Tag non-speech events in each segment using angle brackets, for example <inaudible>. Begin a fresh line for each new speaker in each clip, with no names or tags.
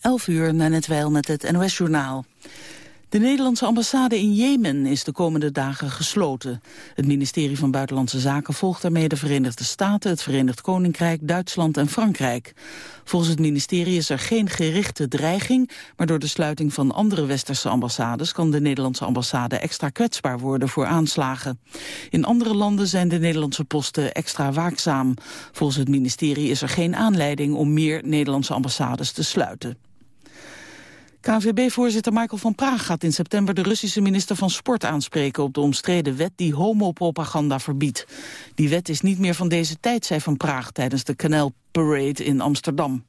11 uur na net wel met het NOS-journaal. De Nederlandse ambassade in Jemen is de komende dagen gesloten. Het ministerie van Buitenlandse Zaken volgt daarmee de Verenigde Staten, het Verenigd Koninkrijk, Duitsland en Frankrijk. Volgens het ministerie is er geen gerichte dreiging, maar door de sluiting van andere westerse ambassades kan de Nederlandse ambassade extra kwetsbaar worden voor aanslagen. In andere landen zijn de Nederlandse posten extra waakzaam. Volgens het ministerie is er geen aanleiding om meer Nederlandse ambassades te sluiten. KNVB-voorzitter Michael van Praag gaat in september de Russische minister van Sport aanspreken op de omstreden wet die homopropaganda verbiedt. Die wet is niet meer van deze tijd, zei Van Praag tijdens de Canal Parade in Amsterdam.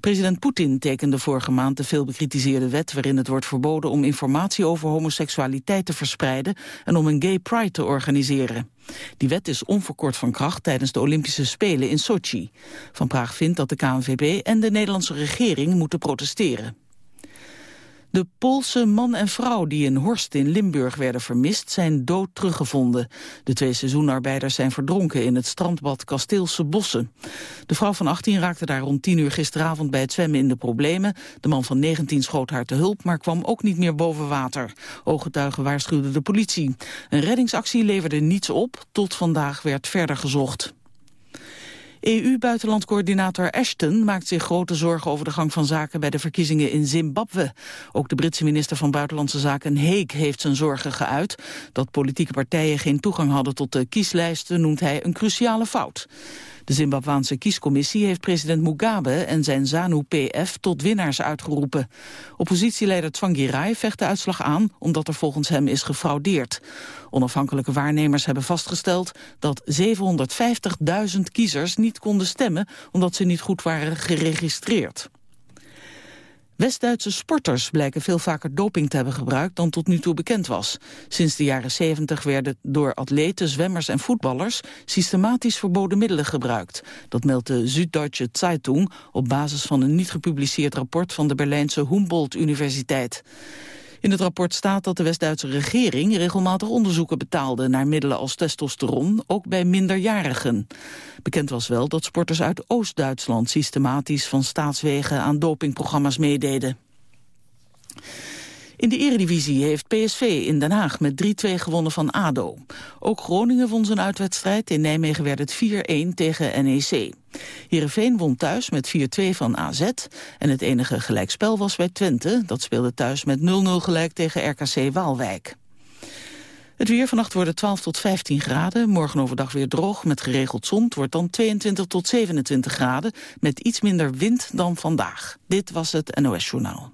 President Poetin tekende vorige maand de veel bekritiseerde wet waarin het wordt verboden om informatie over homoseksualiteit te verspreiden en om een gay pride te organiseren. Die wet is onverkort van kracht tijdens de Olympische Spelen in Sochi. Van Praag vindt dat de KNVB en de Nederlandse regering moeten protesteren. De Poolse man en vrouw die in Horst in Limburg werden vermist... zijn dood teruggevonden. De twee seizoenarbeiders zijn verdronken in het strandbad Kasteelse Bossen. De vrouw van 18 raakte daar rond 10 uur gisteravond bij het zwemmen in de problemen. De man van 19 schoot haar te hulp, maar kwam ook niet meer boven water. Ooggetuigen waarschuwden de politie. Een reddingsactie leverde niets op. Tot vandaag werd verder gezocht. EU-buitenlandcoördinator Ashton maakt zich grote zorgen over de gang van zaken bij de verkiezingen in Zimbabwe. Ook de Britse minister van Buitenlandse Zaken Heek heeft zijn zorgen geuit. Dat politieke partijen geen toegang hadden tot de kieslijsten noemt hij een cruciale fout. De Zimbabwaanse kiescommissie heeft president Mugabe en zijn ZANU-PF tot winnaars uitgeroepen. Oppositieleider Tsvangirai vecht de uitslag aan omdat er volgens hem is gefraudeerd. Onafhankelijke waarnemers hebben vastgesteld dat 750.000 kiezers niet konden stemmen omdat ze niet goed waren geregistreerd. West-Duitse sporters blijken veel vaker doping te hebben gebruikt dan tot nu toe bekend was. Sinds de jaren 70 werden door atleten, zwemmers en voetballers systematisch verboden middelen gebruikt. Dat meldt de Süddeutsche Zeitung op basis van een niet gepubliceerd rapport van de Berlijnse Humboldt Universiteit. In het rapport staat dat de West-Duitse regering regelmatig onderzoeken betaalde naar middelen als testosteron, ook bij minderjarigen. Bekend was wel dat sporters uit Oost-Duitsland systematisch van staatswegen aan dopingprogramma's meededen. In de eredivisie heeft PSV in Den Haag met 3-2 gewonnen van ADO. Ook Groningen won zijn uitwedstrijd. In Nijmegen werd het 4-1 tegen NEC. Heerenveen won thuis met 4-2 van AZ. En het enige gelijkspel was bij Twente. Dat speelde thuis met 0-0 gelijk tegen RKC Waalwijk. Het weer vannacht wordt 12 tot 15 graden. Morgen overdag weer droog met geregeld zon. Het wordt dan 22 tot 27 graden. Met iets minder wind dan vandaag. Dit was het NOS Journaal.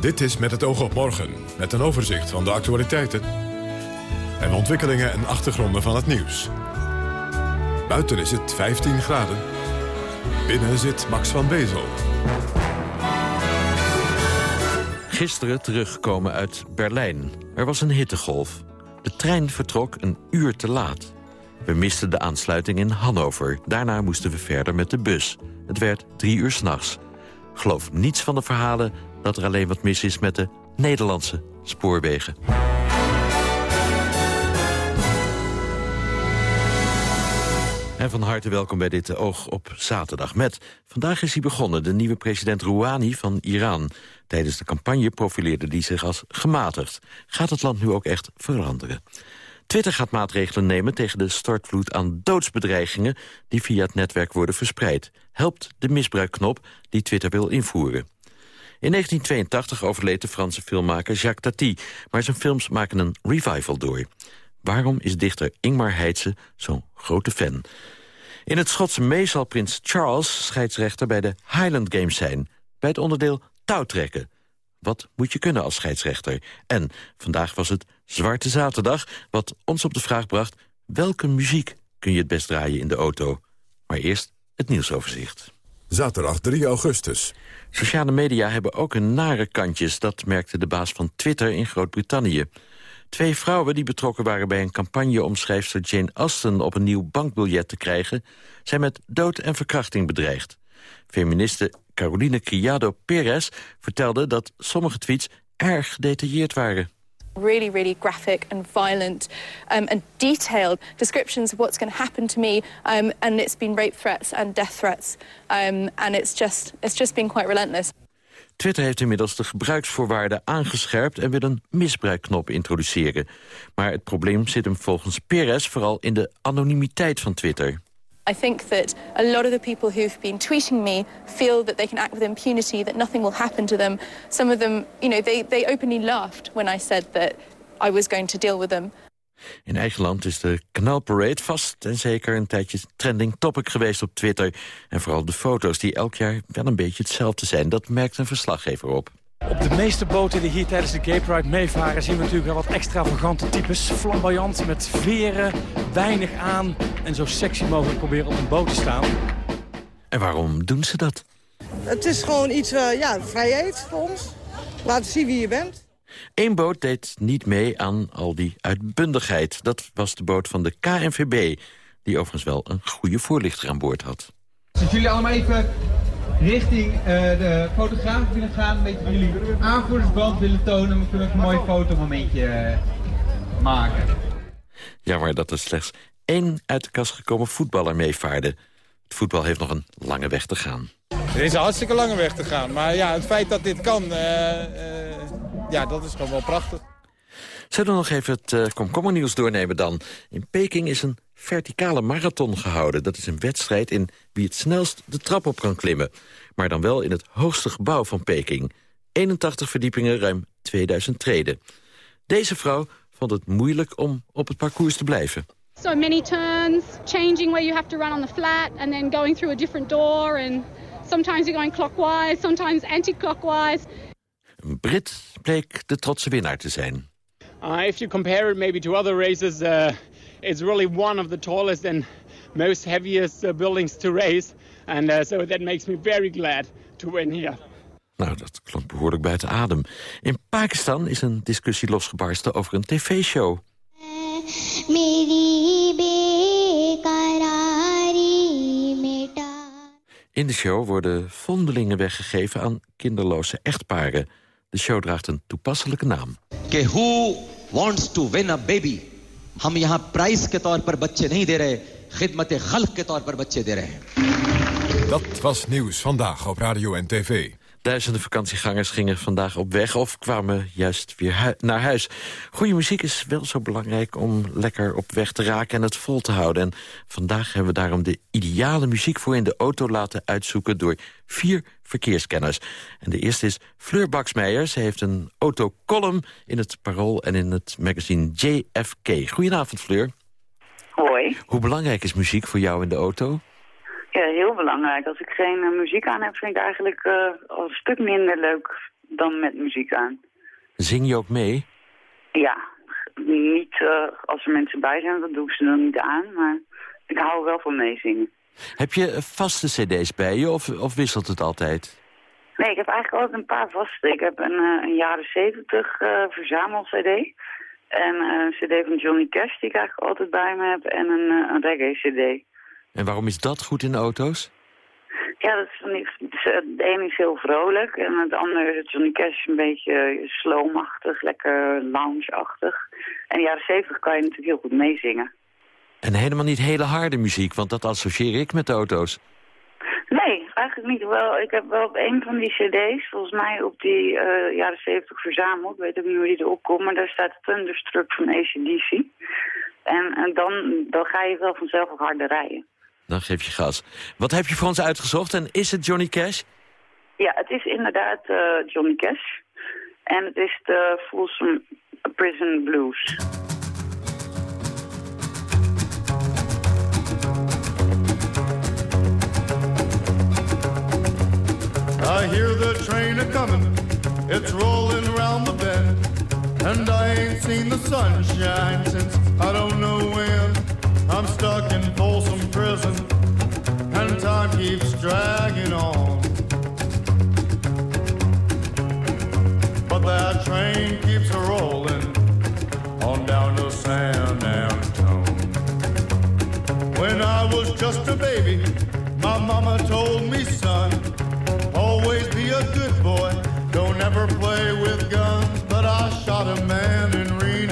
Dit is Met het oog op morgen, met een overzicht van de actualiteiten... en ontwikkelingen en achtergronden van het nieuws. Buiten is het 15 graden. Binnen zit Max van Bezel.
Gisteren teruggekomen uit Berlijn. Er was een hittegolf. De trein vertrok een uur te laat. We misten de aansluiting in Hannover. Daarna moesten we verder met de bus. Het werd drie uur s'nachts. Geloof niets van de verhalen dat er alleen wat mis is met de Nederlandse spoorwegen. En van harte welkom bij dit Oog op zaterdag. Met vandaag is hij begonnen, de nieuwe president Rouhani van Iran. Tijdens de campagne profileerde hij zich als gematigd. Gaat het land nu ook echt veranderen? Twitter gaat maatregelen nemen tegen de stortvloed aan doodsbedreigingen... die via het netwerk worden verspreid. Helpt de misbruikknop die Twitter wil invoeren. In 1982 overleed de Franse filmmaker Jacques Tati... maar zijn films maken een revival door. Waarom is dichter Ingmar Heitse zo'n grote fan? In het Schotse mee zal prins Charles scheidsrechter bij de Highland Games zijn... bij het onderdeel touwtrekken. Wat moet je kunnen als scheidsrechter? En vandaag was het Zwarte Zaterdag, wat ons op de vraag bracht... welke muziek kun je het best draaien in de auto? Maar eerst het nieuwsoverzicht.
Zaterdag 3 augustus.
Sociale media hebben ook een nare kantjes. Dat merkte de baas van Twitter in Groot-Brittannië. Twee vrouwen die betrokken waren bij een campagne om schrijfster Jane Austen op een nieuw bankbiljet te krijgen, zijn met dood en verkrachting bedreigd. Feministe Caroline Criado Perez vertelde dat sommige tweets erg gedetailleerd waren
really, really graphic and violent um, and detailed descriptions of what's going to happen to me. Um, and it's been rape threats and death threats. Um, and it's just, it's just been quite relentless.
Twitter heeft inmiddels de gebruiksvoorwaarden aangescherpt... en wil een misbruikknop introduceren. Maar het probleem zit hem volgens Perez vooral in de anonimiteit van Twitter.
I think that a lot of the people who've been tweeting me feel that they can act with impunity, that nothing will happen to them. Some of them, you know, they, they openly laughed when I said that I was going to deal with them.
In eigen land is de kanaalparade vast en zeker een tijdje trending topic geweest op Twitter. En vooral de foto's die elk jaar wel een beetje hetzelfde zijn. Dat merkt een verslaggever op.
Op de meeste boten die hier tijdens de Gay Pride meevaren... zien we natuurlijk wel wat extravagante types. Flamboyant, met veren, weinig aan... en zo sexy mogelijk proberen op een boot te staan.
En waarom doen ze dat?
Het is gewoon iets, uh, ja, vrijheid voor ons. Laten zien wie je bent.
Eén boot deed niet mee aan al die uitbundigheid. Dat was de boot van de KNVB, die overigens wel een goede voorlichter aan boord had.
Als jullie allemaal even richting uh, de fotograaf willen gaan. Een beetje jullie aanvoerdersband willen tonen. We kunnen ook een mooi fotomomentje uh, maken.
Jammer dat er slechts één uit de kast gekomen voetballer meevaarde. Het voetbal heeft nog een lange weg te gaan.
Er is een hartstikke lange weg te gaan. Maar ja, het feit dat dit kan, uh, ja, dat is gewoon wel prachtig.
Zullen we nog even het uh, komkommernieuws doornemen dan? In Peking is een verticale marathon gehouden. Dat is een wedstrijd in wie het snelst de trap op kan klimmen. Maar dan wel in het hoogste gebouw van Peking. 81 verdiepingen, ruim 2000 treden. Deze vrouw vond het moeilijk om op het parcours te blijven.
So many turns, changing where you have to run on the flat... and then going through a different door. And sometimes you're going clockwise, sometimes anti-clockwise.
Een Brit bleek de trotse winnaar te zijn.
Uh, if you compare it maybe to other races... Uh it's really one of the tallest and most heaviest uh, buildings to race. And uh, so that makes me very glad to win here.
Nou, dat klonk behoorlijk buiten adem. In Pakistan is een discussie losgebarsten over een tv-show. In de show worden vondelingen weggegeven aan kinderloze echtparen. De show draagt een toepasselijke naam.
Who wants to win a baby? हम यहाँ प्राइस के तौर पर बच्चे नहीं दे रहे खिदमत खल्क के तौर पर बच्चे दे रहे हैं
Dat was nieuws vandaag op radio en tv.
Duizenden vakantiegangers gingen vandaag op weg of kwamen juist weer naar huis. Goede muziek is wel zo belangrijk om lekker op weg te raken en het vol te houden. En vandaag hebben we daarom de ideale muziek voor in de auto laten uitzoeken door vier verkeerskenners. En de eerste is Fleur Baksmeijer. Ze heeft een autocolumn in het Parool en in het magazine JFK. Goedenavond, Fleur.
Hoi.
Hoe belangrijk is muziek voor jou in de auto?
Ja, heel belangrijk. Als ik geen uh, muziek aan heb, vind ik eigenlijk uh, al een stuk minder leuk dan met muziek aan.
Zing je ook mee?
Ja, niet uh, als er mensen bij zijn, dat doe ik ze dan niet aan, maar ik hou wel van meezingen.
Heb je vaste cd's bij je of, of wisselt het altijd?
Nee, ik heb eigenlijk altijd een paar vaste. Ik heb een, een jaren zeventig verzamel-cd. En een cd van Johnny Cash die ik eigenlijk altijd bij me heb. En een, een reggae-cd.
En waarom is dat goed in de auto's?
Ja, dat is de ene is heel vrolijk en het andere is het Johnny Cash een beetje slowmachtig, lekker loungeachtig. En in de jaren zeventig kan je natuurlijk heel goed meezingen.
En helemaal niet hele harde muziek, want dat associeer ik met auto's.
Nee, eigenlijk niet. Wel, ik heb wel op een van die cd's, volgens mij op die uh, jaren zeventig verzameld. Ik weet ook niet hoe die erop komt, maar daar staat Thunderstruck van ACDC. En, en dan, dan ga je wel vanzelf ook harder rijden.
Dan geef je gas. Wat heb je voor ons uitgezocht en is het Johnny Cash?
Ja, het is inderdaad uh, Johnny Cash. En het is de Folsom Prison Blues.
I hear the train a-coming, it's rolling around the bend. And I ain't seen the sunshine since I don't know when. I'm stuck in Folsom Prison, and time time keeps dragging on. But that train keeps a rolling on down to San Antone. When I was just a baby, my mama told me, son, always be a good boy, don't ever play with guns. But I shot a man in Reno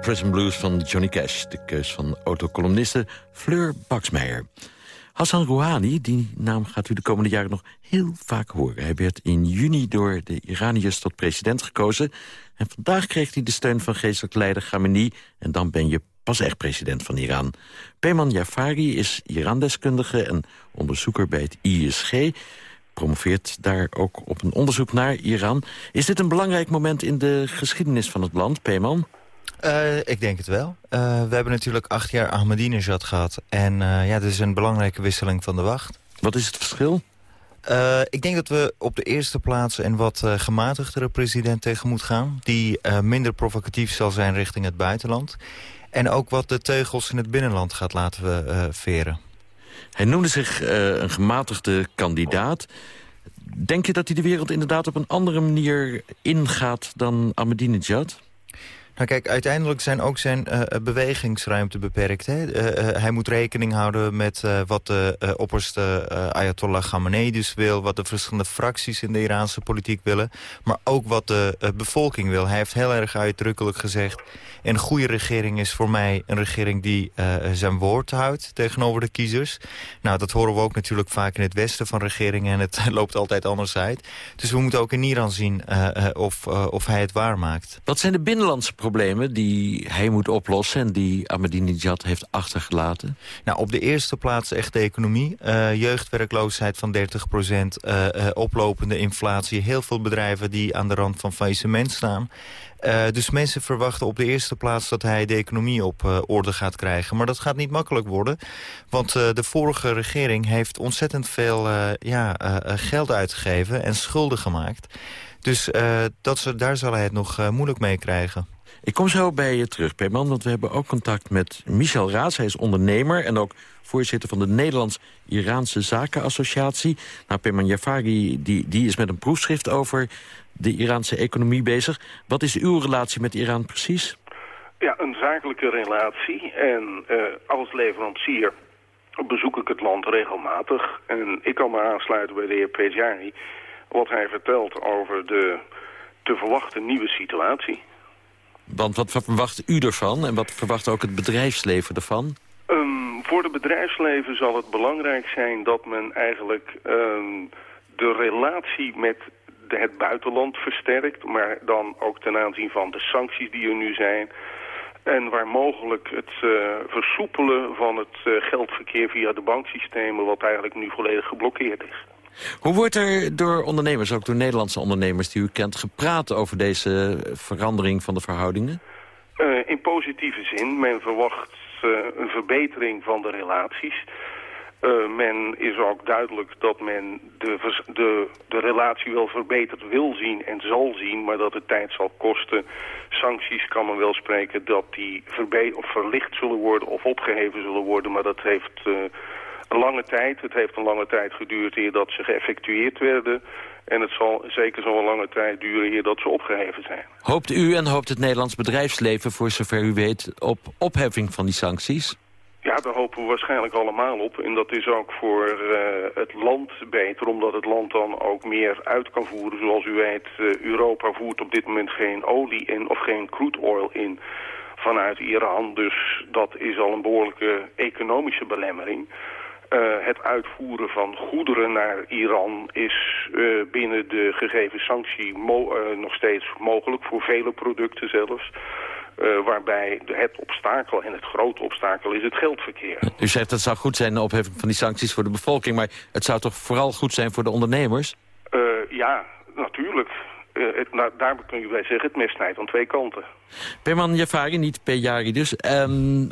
Prison Blues
van Johnny Cash. De keus van autocolumniste Fleur Baxmeijer. Hassan Rouhani, die naam gaat u de komende jaren nog heel vaak horen. Hij werd in juni door de Iraniërs tot president gekozen. En vandaag kreeg hij de steun van geestelijk leider Khamenei. En dan ben je pas echt president van Iran. Peyman Jafari is Iran-deskundige en onderzoeker bij het ISG promoveert daar ook op een onderzoek naar Iran. Is dit een belangrijk moment in de geschiedenis van het land, Peyman?
Eh, ik denk het wel. Eh, we hebben natuurlijk acht jaar Ahmadinejad gehad. En uh, ja, dit is een belangrijke wisseling van de wacht.
Wat is het verschil?
Ik denk dat we op de eerste plaats een wat gematigdere president tegen moet gaan. Die minder provocatief zal zijn richting het buitenland. En ook wat de teugels in het binnenland gaat laten we, veren.
Hij noemde zich een gematigde kandidaat. Denk je dat hij de wereld inderdaad op een andere manier ingaat dan Ahmadinejad?
Nou kijk, uiteindelijk zijn ook zijn uh, bewegingsruimte beperkt. Hè? Uh, hij moet rekening houden met wat de opperste Ayatollah Khamenei dus wil... wat de verschillende fracties in de Iraanse politiek willen... maar ook wat de bevolking wil. Hij heeft heel erg uitdrukkelijk gezegd... een goede regering is voor mij een regering die zijn woord houdt... tegenover de kiezers. Nou, dat horen we ook natuurlijk vaak in het westen van regeringen... en het <laughs> loopt altijd anders uit. Dus we moeten ook in Iran zien of, of hij het waarmaakt.
Wat zijn de binnenlandse problemen die hij moet oplossen... en die Ahmadinejad heeft achtergelaten?
Nou, op de eerste plaats echt de economie. Uh, jeugdwerkloosheid van 30 procent, uh, uh, oplopende inflatie. Heel veel bedrijven die aan de rand van faillissement staan. Uh, dus mensen verwachten op de eerste plaats dat hij de economie op uh, orde gaat krijgen. Maar dat gaat niet makkelijk worden. Want uh, de vorige regering heeft ontzettend veel ja, geld uitgegeven en schulden gemaakt. Dus dat ze, daar zal hij het nog moeilijk mee krijgen.
Ik kom zo bij je terug, Peyman, want we hebben ook contact met Michel Raas. Hij is ondernemer en ook voorzitter van de Nederlands-Iraanse Zakenassociatie. Nou, Peyman Jafari die, die is met een proefschrift over de Iraanse economie bezig. Wat is uw relatie met Iran precies?
Ja, een zakelijke relatie. En uh, als leverancier bezoek ik het land regelmatig. En ik kan me aansluiten bij de heer Pejari... wat hij vertelt over de te verwachten nieuwe situatie.
Want wat verwacht u ervan en wat verwacht ook het bedrijfsleven ervan?
Um, voor het bedrijfsleven zal het belangrijk zijn dat men eigenlijk um, de relatie met het buitenland versterkt, maar dan ook ten aanzien van de sancties die er nu zijn. En waar mogelijk het uh, versoepelen van het uh, geldverkeer via de banksystemen, wat eigenlijk nu volledig geblokkeerd is.
Hoe wordt er door ondernemers, ook door Nederlandse ondernemers die u kent, gepraat over deze verandering van de verhoudingen?
Uh, in positieve zin. Men verwacht een verbetering van de relaties. Uh, men is ook duidelijk dat men de, de, de relatie wel verbeterd wil zien en zal zien, maar dat het tijd zal kosten. Sancties kan men wel spreken dat die of verlicht zullen worden of opgeheven zullen worden, maar dat heeft lange tijd. Het heeft een lange tijd geduurd eer dat ze geëffectueerd werden. En het zal zeker zo'n lange tijd duren eer dat ze opgeheven zijn.
Hoopt u en hoopt het Nederlands bedrijfsleven, voor zover u weet, op opheffing van die sancties?
Ja, daar hopen we waarschijnlijk allemaal op. En dat is ook voor uh, het land beter, omdat het land dan ook meer uit kan voeren. Zoals u weet, uh, Europa voert op dit moment geen olie in of geen crude oil in vanuit Iran. Dus dat is al een behoorlijke economische belemmering. Uh, het uitvoeren van goederen naar Iran is binnen de gegeven sanctie nog steeds mogelijk, voor vele producten zelfs. Waarbij het obstakel en het grote obstakel is het geldverkeer.
U zegt dat het zou goed zijn, de opheffing van die sancties voor de bevolking... maar het zou toch vooral goed zijn voor de ondernemers?
Ja, natuurlijk. Uh, het, nou, daar kun je bij zeggen, het mes snijdt aan twee kanten.
Perman Jafari, niet Pejari dus. Um,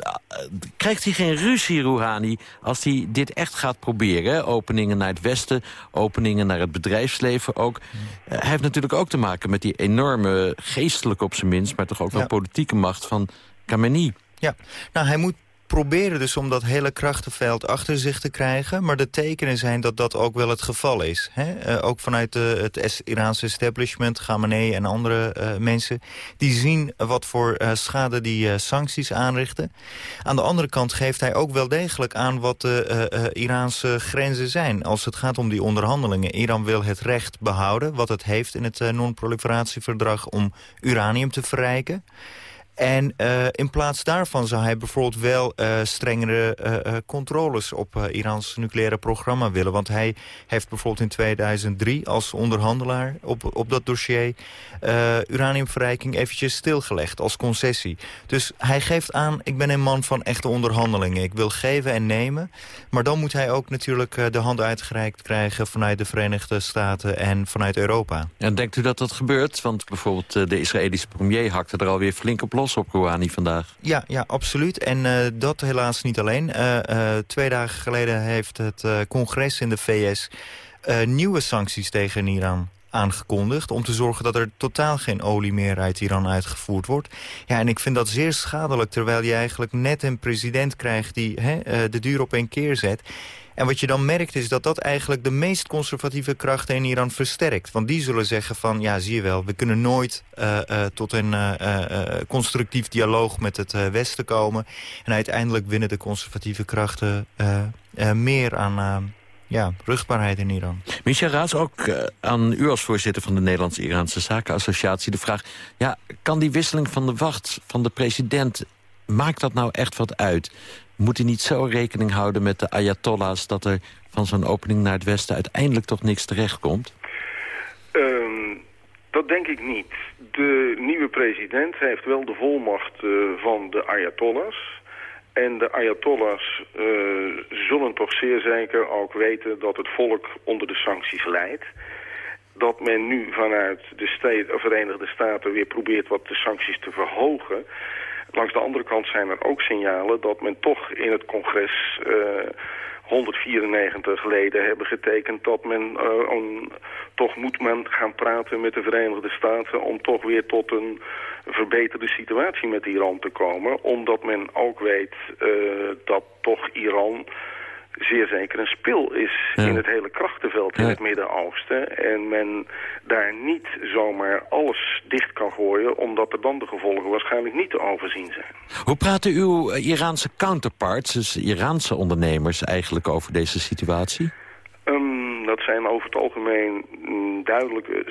krijgt hij geen ruzie, Rouhani, als hij dit echt gaat proberen? Openingen naar het westen, openingen naar het bedrijfsleven ook. Uh, hij heeft natuurlijk ook te maken met die enorme geestelijke op zijn minst... maar toch ook wel politieke macht van Khamenei.
Ja, nou hij moet proberen dus om dat hele krachtenveld achter zich te krijgen. Maar de tekenen zijn dat dat ook wel het geval is. Hè? Uh, ook vanuit het Iraanse establishment, Khamenei en andere uh, mensen... die zien wat voor uh, schade die sancties aanrichten. Aan de andere kant geeft hij ook wel degelijk aan wat de Iraanse grenzen zijn... als het gaat om die onderhandelingen. Iran wil het recht behouden, wat het heeft in het non-proliferatieverdrag... om uranium te verrijken... En uh, in plaats daarvan zou hij bijvoorbeeld wel uh, strengere uh, controles op Irans nucleaire programma willen. Want hij heeft bijvoorbeeld in 2003 als onderhandelaar op, op dat dossier uraniumverrijking eventjes stilgelegd als concessie. Dus hij geeft aan, ik ben een man van echte onderhandelingen. Ik wil geven en nemen. Maar dan moet hij ook natuurlijk de hand uitgereikt krijgen vanuit de Verenigde Staten en vanuit Europa.
En denkt u dat dat gebeurt? Want bijvoorbeeld de Israëlische premier hakte er alweer flink op los op vandaag.
Ja, ja absoluut. En uh, dat helaas niet alleen. Uh, uh, twee dagen geleden heeft het congres in de VS nieuwe sancties tegen Iran aangekondigd... om te zorgen dat er totaal geen olie meer uit Iran uitgevoerd wordt. Ja, en ik vind dat zeer schadelijk... terwijl je eigenlijk net een president krijgt die hè, de duur op een keer zet... En wat je dan merkt is dat dat eigenlijk de meest conservatieve krachten in Iran versterkt. Want die zullen zeggen van, ja zie je wel, we kunnen nooit uh, uh, tot een uh, constructief dialoog met het Westen komen. En uiteindelijk winnen de conservatieve krachten meer aan ja, rugbaarheid in Iran.
Michel Raas, ook aan u als voorzitter van de Nederlandse-Iraanse Zakenassociatie de vraag... ja, kan die wisseling van de wacht van de president, maakt dat nou echt wat uit? Moet hij niet zo rekening houden met de ayatollahs... dat er van zo'n opening naar het westen uiteindelijk toch niks terechtkomt?
Um, dat denk ik niet. De nieuwe president heeft wel de volmacht uh, van de ayatollahs. En de ayatollahs uh, zullen toch zeer zeker ook weten dat het volk onder de sancties leidt. Dat men nu vanuit de Verenigde Staten weer probeert wat de sancties te verhogen... Langs de andere kant zijn er ook signalen dat men toch in het congres... Uh, eh, 194 leden hebben getekend dat men om, toch moet men gaan praten met de Verenigde Staten om toch weer tot een verbeterde situatie met Iran te komen. Omdat men ook weet uh, dat toch Iran zeer zeker een spil is in het hele krachtenveld in het Midden-Oosten. En men daar niet zomaar alles dicht kan gooien, omdat er dan de gevolgen waarschijnlijk niet te overzien zijn.
Hoe praten uw eh, Iraanse counterparts, dus Iraanse ondernemers, eigenlijk over deze situatie?
Um, dat zijn over het algemeen mm, duidelijk uh,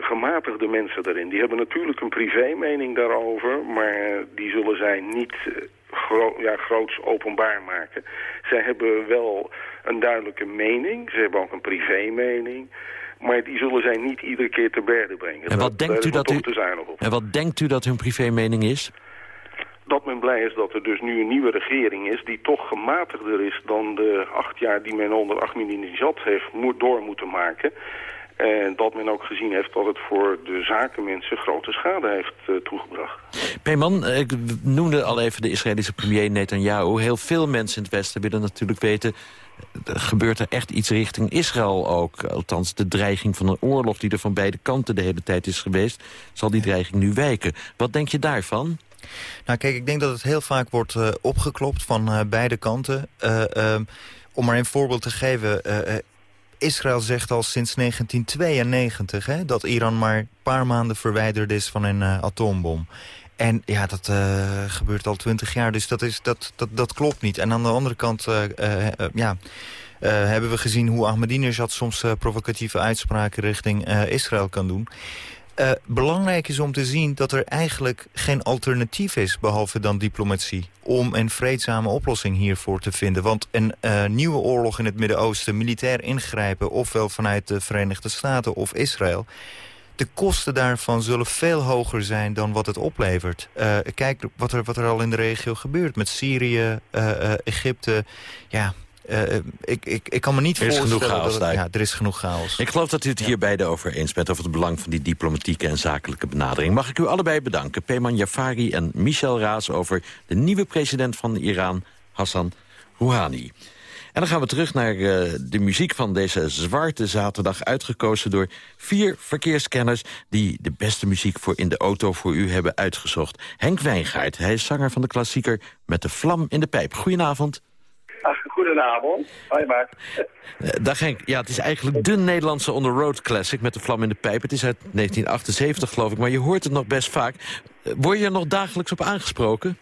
gematigde mensen daarin. Die hebben natuurlijk een privé mening daarover, maar die zullen zij niet gro ja, groots openbaar maken. Zij hebben wel een duidelijke mening. Ze hebben ook een privé mening. Maar die zullen zij niet iedere keer te berden brengen.
En wat, denkt u dat u, en wat denkt u dat hun privémening is?
dat men blij is dat er dus nu een nieuwe regering is... die toch gematigder is dan de acht jaar die men onder Ahmadinejad heeft moet, door moeten maken. En dat men ook gezien heeft dat het voor de zakenmensen grote schade heeft uh, toegebracht.
Peeman, ik noemde al even de Israëlische premier Netanyahu. Heel veel mensen in het Westen willen natuurlijk weten... gebeurt er echt iets richting Israël ook? Althans, de dreiging van een oorlog die er van beide kanten de hele tijd is geweest... zal die dreiging nu wijken. Wat denk je daarvan?
Nou kijk, ik denk dat het heel vaak wordt uh, opgeklopt van uh, beide kanten. Uh, om maar een voorbeeld te geven... Israël zegt al sinds 1992 hè, dat Iran maar een paar maanden verwijderd is van een atoombom. En ja, dat gebeurt al twintig jaar, dus dat, is, dat, dat, dat klopt niet. En aan de andere kant ja, hebben we gezien hoe Ahmadinejad soms provocatieve uitspraken richting Israël kan doen. Uh, belangrijk is om te zien dat er eigenlijk geen alternatief is... behalve dan diplomatie, om een vreedzame oplossing hiervoor te vinden. Want een uh, nieuwe oorlog in het Midden-Oosten, militair ingrijpen... ofwel vanuit de Verenigde Staten of Israël... de kosten daarvan zullen veel hoger zijn dan wat het oplevert. Uh, kijk wat er, wat er al in de regio gebeurt met Syrië, Egypte... Ja, uh, ik, ik, ik kan me niet
er is
voorstellen...
Genoeg chaos,
dat het, ja, er is genoeg chaos.
Ik geloof dat u het hier beide over eens bent... over het belang van die diplomatieke en zakelijke benadering. Mag ik u allebei bedanken. Peyman Jafari en Michel Raas over de nieuwe president van Iran, Hassan Rouhani. En dan gaan we terug naar uh, de muziek van deze zwarte zaterdag... uitgekozen door vier verkeerskenners... die de beste muziek voor in de auto voor u hebben uitgezocht. Henk Wijngaard, hij is zanger van de klassieker Met de Vlam in de Pijp. Goedenavond.
Goedenavond. Hoi Mark.
Dag Henk. Ja, het is eigenlijk de Nederlandse on-the-road classic met de vlam in de pijp. Het is uit 1978 geloof ik, maar je hoort het nog best vaak. Uh, word je er nog dagelijks op aangesproken?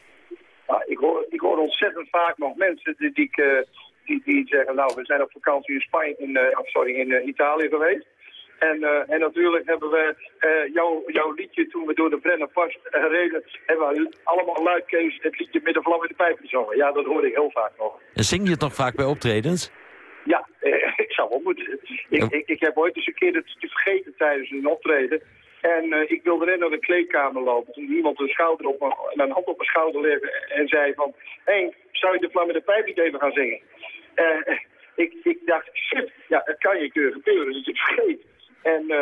Nou, ik, hoor, ik hoor ontzettend vaak nog mensen die, die, uh, die, die zeggen... nou, we zijn op vakantie in, Spanje, in, sorry, in Italië geweest. En, uh, en natuurlijk hebben we uh, jouw, jouw liedje toen we door de Brennerpast uh, reden... hebben we allemaal luidkees het liedje met de vlam in de pijp gezongen. Ja, dat hoor ik heel vaak nog.
En zing je het nog vaak bij optredens?
Ja, <laughs> ik zou wel moeten. Ik, ik, ik, heb ooit eens een keer het vergeten tijdens een optreden. En ik wilde net naar de kleedkamer lopen. Toen iemand een, schouder op mijn, een hand op mijn schouder legde en zei van... Hé, zou je de vlam in de pijp niet even gaan zingen? ik, ik dacht, shit, ja, het kan je gebeuren, dus ik vergeet. En, uh,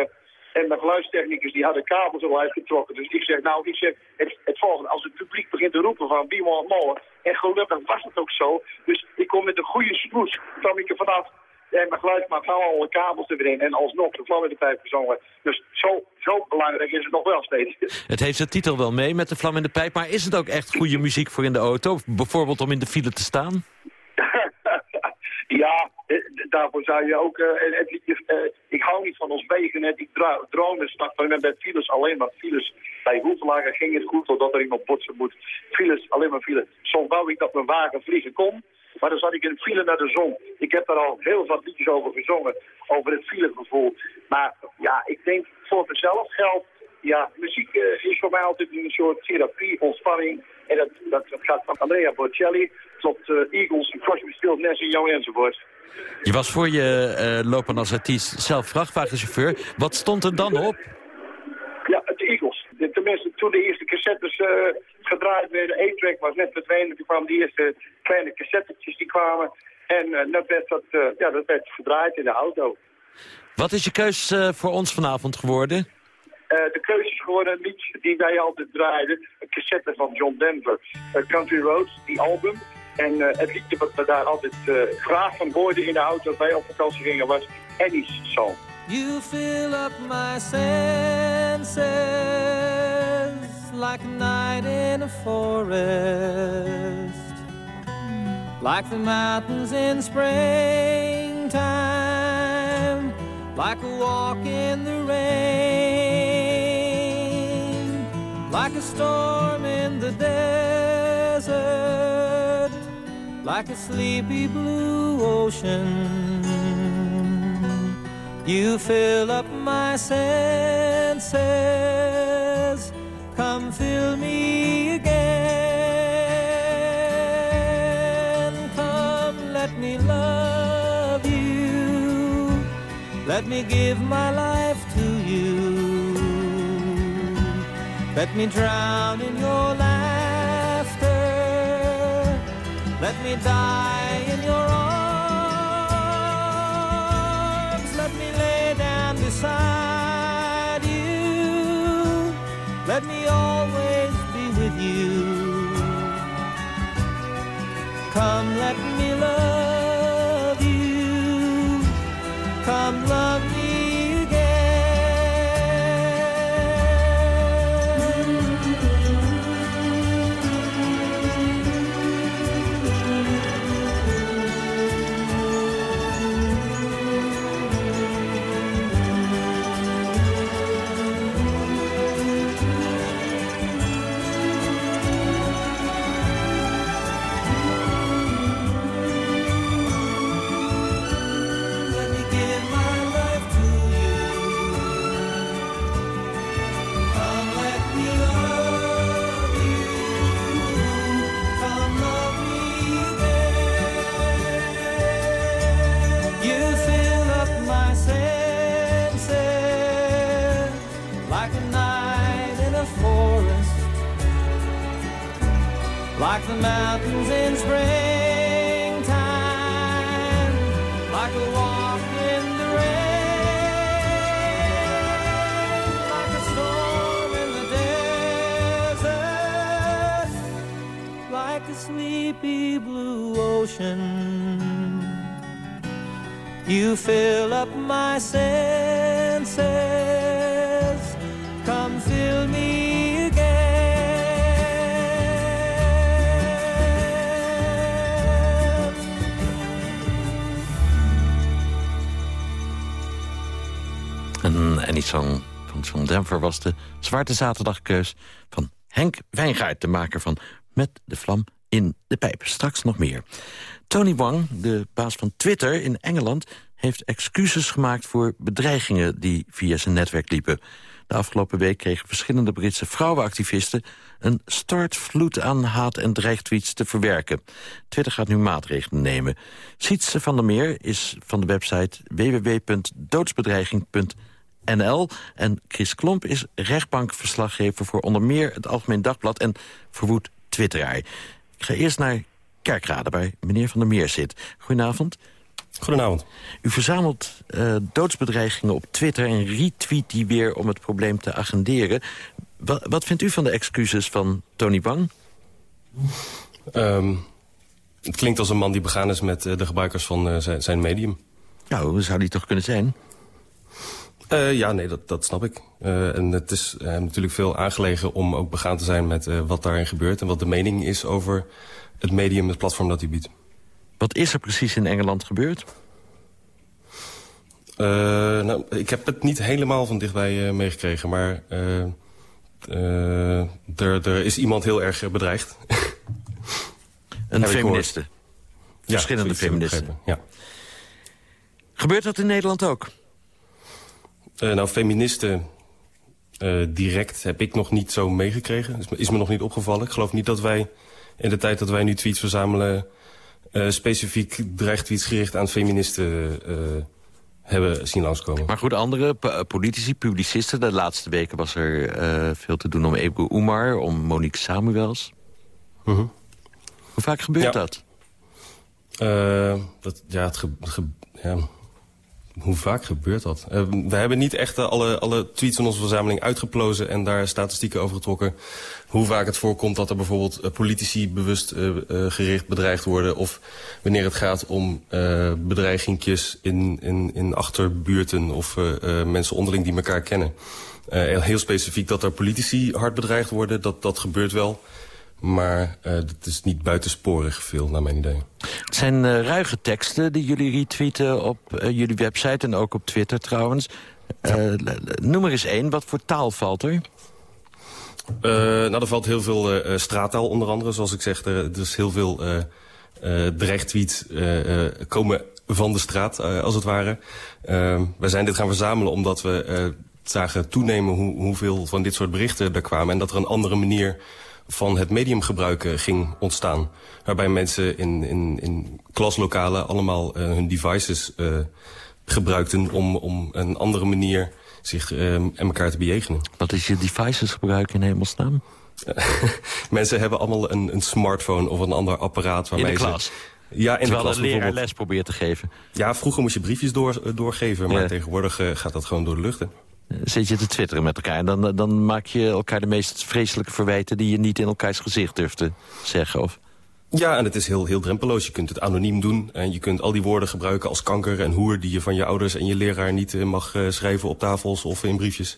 en mijn geluidstechnicus die hadden kabels al uitgetrokken. Dus ik zeg, nou, ik zeg, het, het volgende. Als het publiek begint te roepen van wie moet molen. En gelukkig was het ook zo. Dus ik kom met een goede sproes. kwam ik er vanaf. En mijn geluidsmaat hou alle kabels erin. En alsnog de vlam in de pijp gezongen. Dus zo, zo belangrijk is het nog wel steeds. <laughs>
Het heeft zijn titel wel mee met de vlam in de pijp. Maar is het ook echt goede muziek voor in de auto? Bijvoorbeeld om in de file te staan? <laughs>
Ja, daarvoor zou je ook... Uh, het, uh, ik hou niet van ons wegen. Hè. Die drones starten bij files alleen maar files. Bij Hoevelagen ging het goed totdat er iemand botsen moet. Files, alleen maar files. Soms wou ik dat mijn wagen vliegen kon. Maar dan zat ik in een file naar de zon. Ik heb daar al heel wat liedjes over gezongen. Over het filegevoel. Maar ja, ik denk voor mezelf geldt... Ja, muziek is voor mij altijd een soort therapie, ontspanning. En dat, dat, gaat van Andrea Bocelli tot Eagles, Crosby, Stills, en Young enzovoort.
Je was voor je uh, lopen als artiest zelf vrachtwagenchauffeur. Wat stond er dan op?
Ja, het Eagles. De, tenminste, toen de eerste cassettes uh, gedraaid werden, A-Track was net verdwenen. Toen kwamen die eerste kleine cassettetjes die kwamen. En uh, dat, werd dat, ja, dat werd gedraaid in de auto.
Wat is je keus voor ons vanavond geworden?
de keuze is geworden een liedje die wij altijd draaiden. Een cassette van John Denver. Country Roads, die album. En uh, het liedje wat we daar altijd uh, graag van hoorden in de auto wij op vakantie gingen was Annie's Song.
You fill up my senses like a night in a forest Like the mountains in springtime Like a walk in the rain Like a storm in the desert like a sleepy blue ocean. You fill up my senses, come fill me again. Come, let me love you. Let me give my life to you. Let me drown in your laughter. Me die in your arms. Let me lay down beside you. Let me always be with you. Come, let me love like the mountains in springtime, like a walk in the rain, like a storm in the desert, like a sleepy blue ocean. You fill up my senses.
Een Anysong van John Denver was de Zwarte Zaterdagkeus van Henk Wijngaard, de maker van Met de Vlam in de Pijp. Straks nog meer. Tony Wang, de baas van Twitter in Engeland... heeft excuses gemaakt voor bedreigingen die via zijn netwerk liepen. De afgelopen week kregen verschillende Britse vrouwenactivisten... een stortvloed aan haat- en dreigtweets te verwerken. Twitter gaat nu maatregelen nemen. Sietse van der Meer is van de website www.doodsbedreiging.nl... en Chris Klomp is rechtbankverslaggever voor onder meer het Algemeen Dagblad... en verwoed Twitteraar. Ik ga eerst naar Kerkrade, waar meneer Van der Meer zit. Goedenavond.
Goedenavond.
U verzamelt uh, doodsbedreigingen op Twitter en retweet die weer om het probleem te agenderen. Wat, wat vindt u van de excuses van Tony Wang?
Um, het klinkt als een man die begaan is met uh, de gebruikers van uh, zijn, medium.
Nou, zou die toch kunnen zijn?
Uh, ja, nee, dat, dat snap ik. Uh, en het is uh, natuurlijk veel aangelegen om ook begaan te zijn met wat daarin gebeurt... en wat de mening is over het medium, het platform dat hij biedt.
Wat is er precies in Engeland gebeurd?
nou, ik heb het niet helemaal van dichtbij meegekregen, maar... er, is iemand heel erg bedreigd. <laughs>
Een feministe? Verschillende
ja,
feministen?
Ja.
Gebeurt dat in Nederland ook?
Uh, nou, feministen uh, direct heb ik nog niet zo meegekregen. Is, is me nog niet opgevallen. Ik geloof niet dat wij in de tijd dat wij nu tweets verzamelen... Uh, specifiek dreigtweets gericht aan feministen hebben zien langskomen.
Maar goed, andere politici, publicisten... de laatste weken was er veel te doen om Ebru Umar, om Monique Samuels.
-huh.
Hoe vaak gebeurt
ja.
dat?
dat? Ja, het ge, ge, ja, hoe vaak gebeurt dat? Uh, we hebben niet echt uh, alle, alle tweets van onze verzameling uitgeplozen... en daar statistieken over getrokken. Hoe vaak het voorkomt dat er bijvoorbeeld uh, politici bewust gericht bedreigd worden... of wanneer het gaat om bedreigingjes in, in, in achterbuurten... of mensen onderling die elkaar kennen. heel specifiek dat er politici hard bedreigd worden, dat, dat gebeurt wel... Maar uh, dat is niet buitensporig veel, naar mijn idee.
Het zijn uh, ruige teksten die jullie retweeten op uh, jullie website... en ook op Twitter trouwens. Ja. noem er eens één. Wat voor taal valt er?
nou, er valt heel veel straattaal onder andere, zoals ik zeg. Er, er is heel veel dreigtweets komen van de straat, als het ware. wij zijn dit gaan verzamelen omdat we zagen toenemen... Hoe, hoeveel van dit soort berichten er kwamen... en dat er een andere manier van het mediumgebruik ging ontstaan. Waarbij mensen in, in, in klaslokalen allemaal uh, hun devices uh, gebruikten om, om een andere manier zich uh, en elkaar te bejegenen.
Wat is je devices gebruiken in hemelsnaam? <laughs>
Mensen hebben allemaal een, een, smartphone of een ander apparaat. Waarmee
in de klas?
Ze, ja, in
Terwijl
de klas
een leraar les probeert te geven.
Ja, vroeger moest je briefjes door, doorgeven, maar
Ja.
tegenwoordig gaat dat gewoon door de luchten.
Zit je te twitteren met elkaar. En dan, dan maak je elkaar de meest vreselijke verwijten... die je niet in elkaars gezicht durft te zeggen, of...
Ja, en het is heel, heel drempeloos. Je kunt het anoniem doen en je kunt al die woorden gebruiken als kanker en hoer... die je van je ouders en je leraar niet uh, mag uh, schrijven op tafels of in briefjes.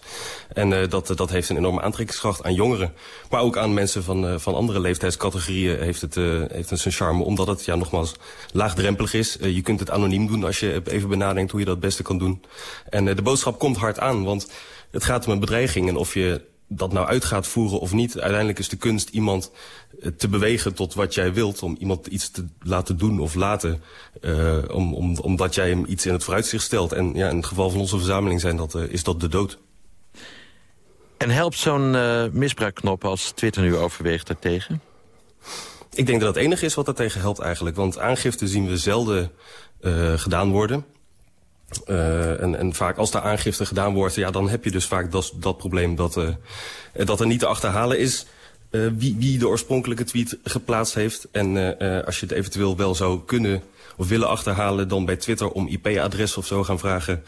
En uh, dat, dat heeft een enorme aantrekkingskracht aan jongeren. Maar ook aan mensen van, van andere leeftijdscategorieën heeft het, heeft het zijn charme... omdat het, ja, nogmaals, laagdrempelig is. je kunt het anoniem doen als je even benadenkt hoe je dat het beste kan doen. En de boodschap komt hard aan, want het gaat om een bedreiging. En of je dat nou uit gaat voeren of niet. Uiteindelijk is de kunst iemand te bewegen tot wat jij wilt. Om iemand iets te laten doen of laten. Uh, om, om, omdat jij hem iets in het vooruitzicht stelt. En ja, in het geval van onze verzameling zijn dat, uh, is dat de dood.
En helpt zo'n uh, misbruikknop als Twitter nu overweegt daartegen?
Ik denk dat het enige is wat daartegen helpt eigenlijk. Want aangifte zien we zelden gedaan worden. Uh, en, en vaak als daar aangifte gedaan wordt, ja, dan heb je dus vaak dat, dat probleem dat, uh, dat er niet te achterhalen is uh, wie, wie de oorspronkelijke tweet geplaatst heeft. En als je het eventueel wel zou kunnen of willen achterhalen, dan bij Twitter om IP-adres of zo gaan vragen.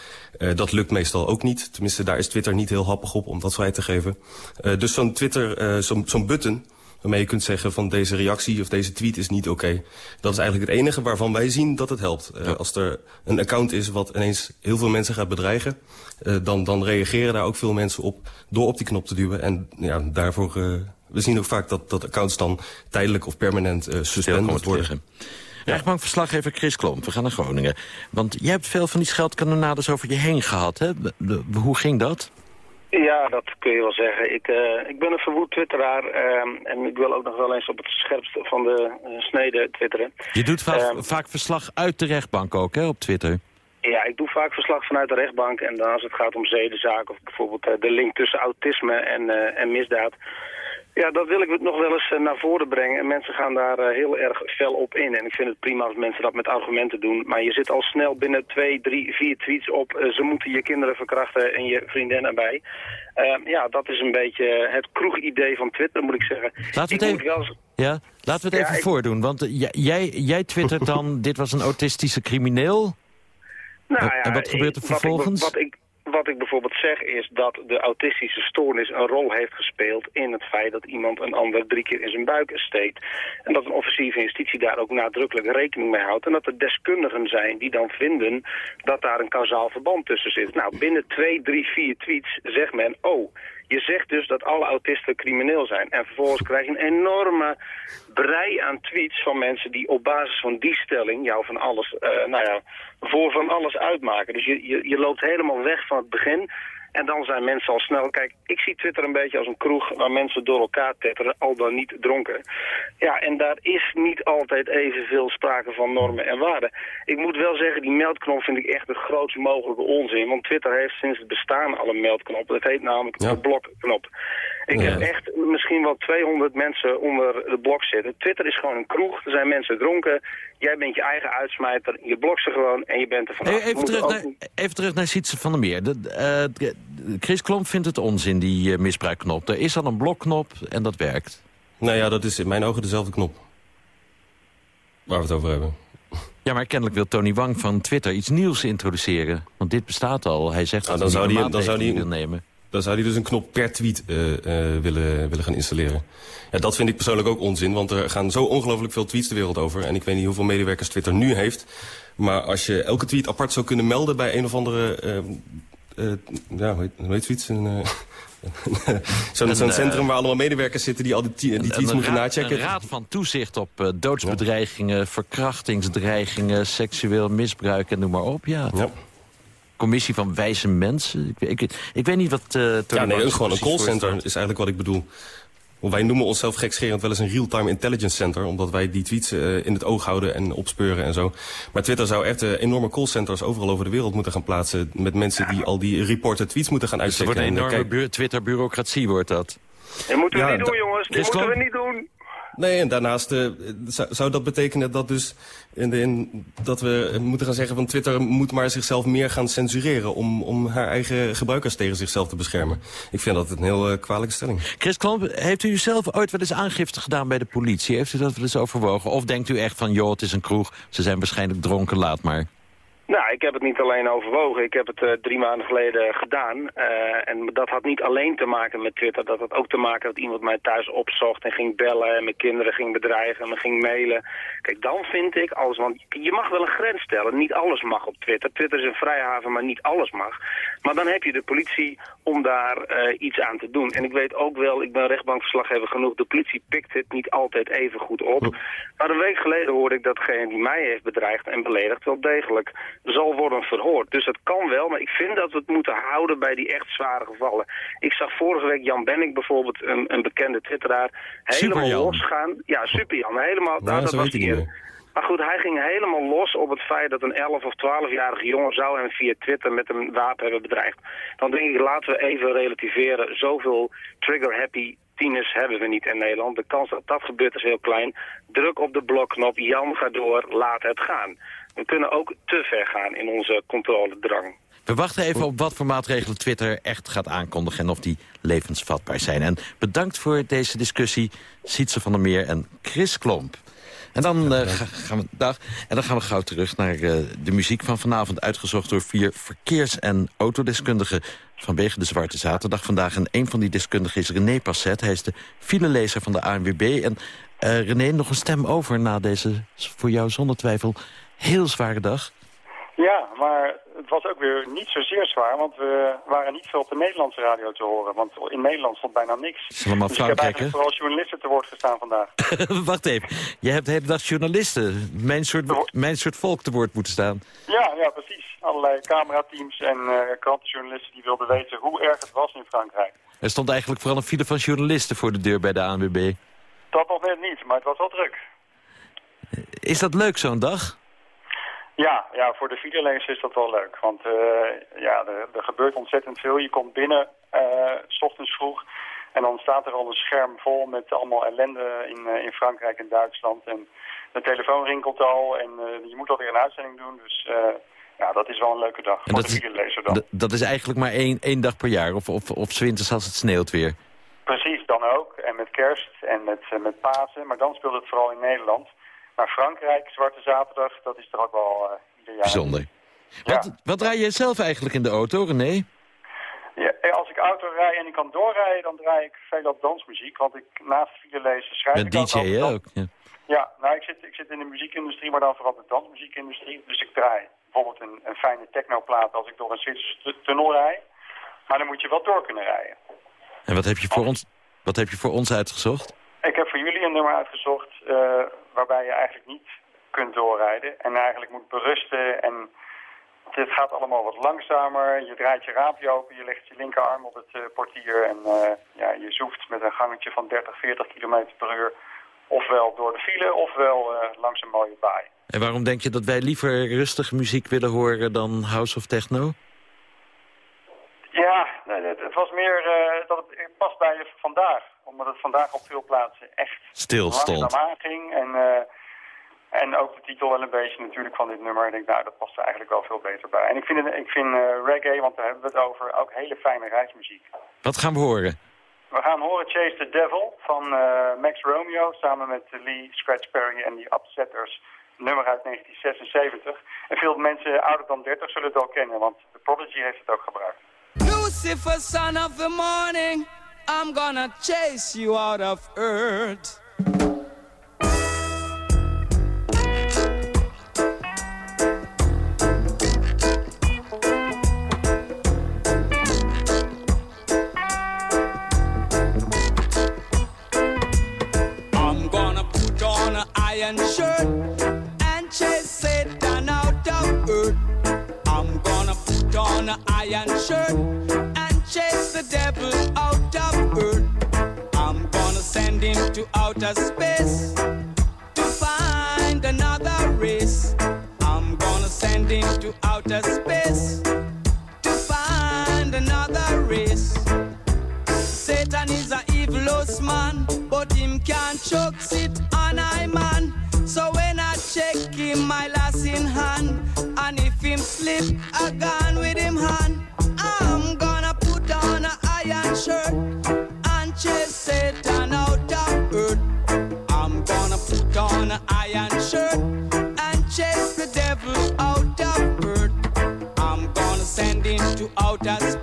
dat lukt meestal ook niet. Tenminste, daar is Twitter niet heel happig op om dat vrij te geven. dus zo'n Twitter, zo'n zo'n button waarmee je kunt zeggen van deze reactie of deze tweet is niet oké. Okay. Dat is eigenlijk het enige waarvan wij zien dat het helpt. Uh, als er een account is wat ineens heel veel mensen gaat bedreigen... Uh, dan, dan reageren daar ook veel mensen op door op die knop te duwen. En ja, daarvoor... Uh, we zien ook vaak dat, dat accounts dan tijdelijk of permanent suspended worden.
Rechtbankverslaggever Chris Klomp, we gaan naar Groningen. Want jij hebt veel van die scheldkanonades over je heen gehad, hè? Hoe ging dat?
Ja, dat kun je wel zeggen. Ik, uh, ik ben een verwoed twitteraar uh, en ik wil ook nog wel eens op het scherpst van de uh, snede twitteren.
Je doet vaak, vaak verslag uit de rechtbank ook, hè, op Twitter?
Ja, ik doe vaak verslag vanuit de rechtbank en dan als het gaat om zedenzaak of bijvoorbeeld de link tussen autisme en, en misdaad. Ja, dat wil ik nog wel eens uh, naar voren brengen. En mensen gaan daar uh, heel erg fel op in. En ik vind het prima als mensen dat met argumenten doen. Maar je zit al snel binnen twee, drie, vier tweets op... Uh, ze moeten je kinderen verkrachten en je vriendin erbij. ja, dat is een beetje het kroegidee van Twitter, moet ik zeggen.
Laten we het even, ja, laten we het even voordoen. Want jij, jij twittert dan, <laughs> dit was een autistische crimineel.
Nou, ja,
en wat gebeurt er vervolgens?
Wat ik, wat ik, wat ik bijvoorbeeld zeg is dat de autistische stoornis een rol heeft gespeeld in het feit dat iemand een ander drie keer in zijn buik steekt. En dat een van justitie daar ook nadrukkelijk rekening mee houdt. En dat er deskundigen zijn die dan vinden dat daar een kausaal verband tussen zit. Nou, binnen twee, drie, vier tweets zegt men, oh, je zegt dus dat alle autisten crimineel zijn. En vervolgens krijg je een enorme brei aan tweets van mensen die op basis van die stelling jou van alles, uh, nou ja, voor van alles uitmaken. Dus je, je, je loopt helemaal weg van het begin. En dan zijn mensen al snel... Kijk, ik zie Twitter een beetje als een kroeg waar mensen door elkaar tetteren, al dan niet dronken. Ja, en daar is niet altijd evenveel sprake van normen en waarden. Ik moet wel zeggen, die meldknop vind ik echt de grootst mogelijke onzin. Want Twitter heeft sinds het bestaan al een meldknop. Dat heet namelijk ja. de blokknop. Ik ja. heb echt misschien wel 200 mensen onder de blok zitten. Twitter is gewoon een kroeg, er zijn mensen dronken. Jij bent je eigen uitsmijter, je blokt ze gewoon en je bent er vanaf.
Even, terug naar, even terug naar Sietse van der Meer. De, uh, Chris Klomp vindt het onzin, die uh, misbruikknop. Er is al een blokknop en dat werkt.
Nou ja, dat is in mijn ogen dezelfde knop. Waar we het over hebben.
Ja, maar kennelijk wil Tony Wang van Twitter iets nieuws introduceren. Want dit bestaat al. Hij zegt dat
nou, dan
hij
zou die, dan zou die
wil nemen.
Dan zou hij dus een knop per tweet uh, uh, willen, willen gaan installeren. Ja, dat vind ik persoonlijk ook onzin, want er gaan zo ongelooflijk veel tweets de wereld over. En ik weet niet hoeveel medewerkers Twitter nu heeft. Maar als je elke tweet apart zou kunnen melden bij een of andere... Uh, ja, hoe heet, hoe heet zoiets? <laughs> Zo'n zo centrum waar allemaal medewerkers zitten die al die, die tweets
een
moeten nachecken.
Een raad van toezicht op uh, doodsbedreigingen, verkrachtingsdreigingen, seksueel misbruik en noem maar op. Ja.
ja.
Commissie van wijze mensen. Ik, ik, ik weet niet wat... Uh,
ja, nee, gewoon een callcenter is eigenlijk wat ik bedoel. Wij noemen onszelf gekscherend wel eens een real-time intelligence center... omdat wij die tweets uh, in het oog houden en opspeuren en zo. Maar Twitter zou echt uh, enorme callcenters overal over de wereld moeten gaan plaatsen... met mensen die al die reported tweets moeten gaan uitchecken.
Dus het wordt een enorme Twitter-bureaucratie, wordt dat.
Dat moeten we ja, niet doen, jongens. Dat moeten we niet doen.
Nee, en daarnaast uh, zou, dat betekenen dat, dus in de, in, dat we moeten gaan zeggen... van Twitter moet maar zichzelf meer gaan censureren... om, om haar eigen gebruikers tegen zichzelf te beschermen. Ik vind dat een heel uh, kwalijke stelling.
Chris Klomp, heeft u zelf ooit wel eens aangifte gedaan bij de politie? Heeft u dat wel eens overwogen? Of denkt u echt van, joh, het is een kroeg, ze zijn waarschijnlijk dronken, laat maar?
Nou, ik heb het niet alleen overwogen. Ik heb het uh, drie maanden geleden gedaan. Uh, en dat had niet alleen te maken met Twitter. Dat had ook te maken dat iemand mij thuis opzocht en ging bellen... en mijn kinderen ging bedreigen en me ging mailen. Kijk, dan vind ik alles... Want je mag wel een grens stellen. Niet alles mag op Twitter. Twitter is een vrijhaven, maar niet alles mag. Maar dan heb je de politie om daar uh, iets aan te doen. En ik weet ook wel, ik ben rechtbankverslaggever genoeg... de politie pikt het niet altijd even goed op. Maar een week geleden hoorde ik dat degene die mij heeft bedreigd en beledigd... wel degelijk zal worden verhoord. Dus dat kan wel, maar ik vind dat we het moeten houden bij die echt zware gevallen. Ik zag vorige week Jan Benning bijvoorbeeld, een, een bekende twitteraar, helemaal losgaan. Ja, super Jan, helemaal, nou, dat was hij maar goed, hij ging helemaal los op het feit dat een 11 of 12-jarige jongen zou hem via Twitter met een wapen hebben bedreigd. Dan denk ik, laten we even relativeren. Zoveel trigger-happy tieners hebben we niet in Nederland. De kans dat dat gebeurt is heel klein. Druk op de blokknop, Jan ga door, laat het gaan. We kunnen ook te ver gaan in onze controledrang.
We wachten even op wat voor maatregelen Twitter echt gaat aankondigen... en of die levensvatbaar zijn. En bedankt voor deze discussie, Sietse van der Meer en Chris Klomp. En dan, uh, gaan we, dag, en dan gaan we gauw terug naar uh, de muziek van vanavond... uitgezocht door vier verkeers- en autodeskundigen... vanwege de Zwarte Zaterdag vandaag. En een van die deskundigen is René Passet. Hij is de filelezer van de ANWB. En uh, René, nog een stem over na deze, voor jou zonder twijfel, heel zware dag.
Ja, maar het was ook weer niet zozeer zwaar, want we waren niet veel op de Nederlandse radio te horen. Want in Nederland stond bijna niks.
is allemaal
dus ik heb eigenlijk vooral journalisten te woord gestaan vandaag. <laughs>
Wacht even, je hebt de hele dag journalisten, mijn soort, mijn soort volk te woord moeten staan.
Ja, ja precies. Allerlei camerateams en uh, krantenjournalisten die wilden weten hoe erg het was in Frankrijk.
Er stond eigenlijk vooral een file van journalisten voor de deur bij de ANWB.
Dat nog net niet, maar het was wel druk.
Is dat leuk zo'n dag?
Ja, ja, voor de videolezers is dat wel leuk. Want uh, ja, er, er, gebeurt ontzettend veel. Je komt binnen, uh, s ochtends vroeg. En dan staat er al een scherm vol met allemaal ellende in, uh, in Frankrijk en Duitsland. En de telefoon rinkelt al en je moet alweer een uitzending doen. Dus ja, dat is wel een leuke dag en voor de videolezer dan.
Dat is eigenlijk maar één, één dag per jaar? Of, of, of winters als het sneeuwt weer?
Precies, dan ook. En met kerst en met, met Pasen. Maar dan speelt het vooral in Nederland. Maar Frankrijk, Zwarte Zaterdag, dat is er ook wel uh, ieder jaar.
Bijzonder. Wat, wat draai je zelf eigenlijk in de auto, René?
Ja, als ik auto rij en ik kan doorrijden, dan draai ik veel op dansmuziek. Want ik naast file lezen schrijf
Met
ik
DJ,
ook,
hè? Ook, ja.
ja, nou, ik zit, ik zit in de muziekindustrie, maar dan vooral de dansmuziekindustrie. Dus ik draai bijvoorbeeld een, een fijne technoplaat als ik door een Zwitserse tunnel rijd. Maar dan moet je wel door kunnen rijden.
En wat heb je voor, ons, wat heb je voor ons uitgezocht?
Ik heb voor jullie een nummer uitgezocht uh, waarbij je eigenlijk niet kunt doorrijden en eigenlijk moet berusten. En het gaat allemaal wat langzamer. Je draait je raampje open, je legt je linkerarm op het uh, portier en uh, ja, je zoeft met een gangetje van 30, 40 km per uur ofwel door de file ofwel langs een mooie baai.
En waarom denk je dat wij liever rustige muziek willen horen dan house of techno?
Ja, het was meer dat het past bij vandaag omdat het vandaag op veel plaatsen echt
stil stond.
ging. En, uh, en ook de titel wel een beetje natuurlijk van dit nummer. Ik denk, nou, dat past er eigenlijk wel veel beter bij. En ik vind, ik vind uh, reggae, want daar hebben we het over, ook hele fijne reismuziek.
Wat gaan we horen?
We gaan horen Chase the Devil van Max Romeo samen met Lee Scratch Perry en die Upsetters. Nummer uit 1976. En veel mensen ouder dan 30 zullen het al kennen, want The Prodigy heeft het ook gebruikt.
Lucifer, son of the morning. I'm gonna chase you out of earth. devil out of earth. I'm gonna send him to outer space to find another race. I'm gonna send him to outer space to find another race. Satan is a
evil man, but him can't choke it on I man. So when I check him, my last in hand, and if him slip, I gone with him hand. On shirt and chase the devil out of earth. I'm gonna send him to outer space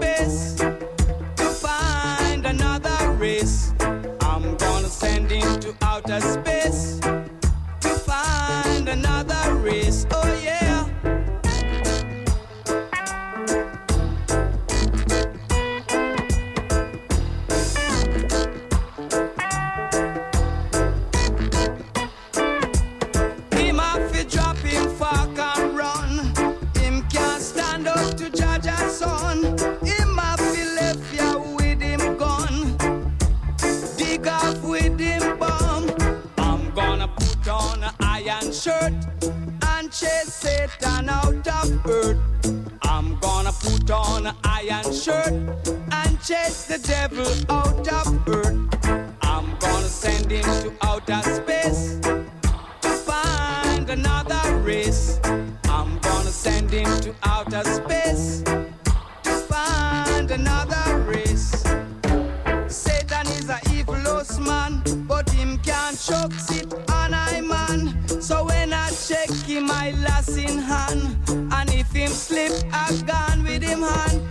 last in hand. And if him slip, I gone with him
hand.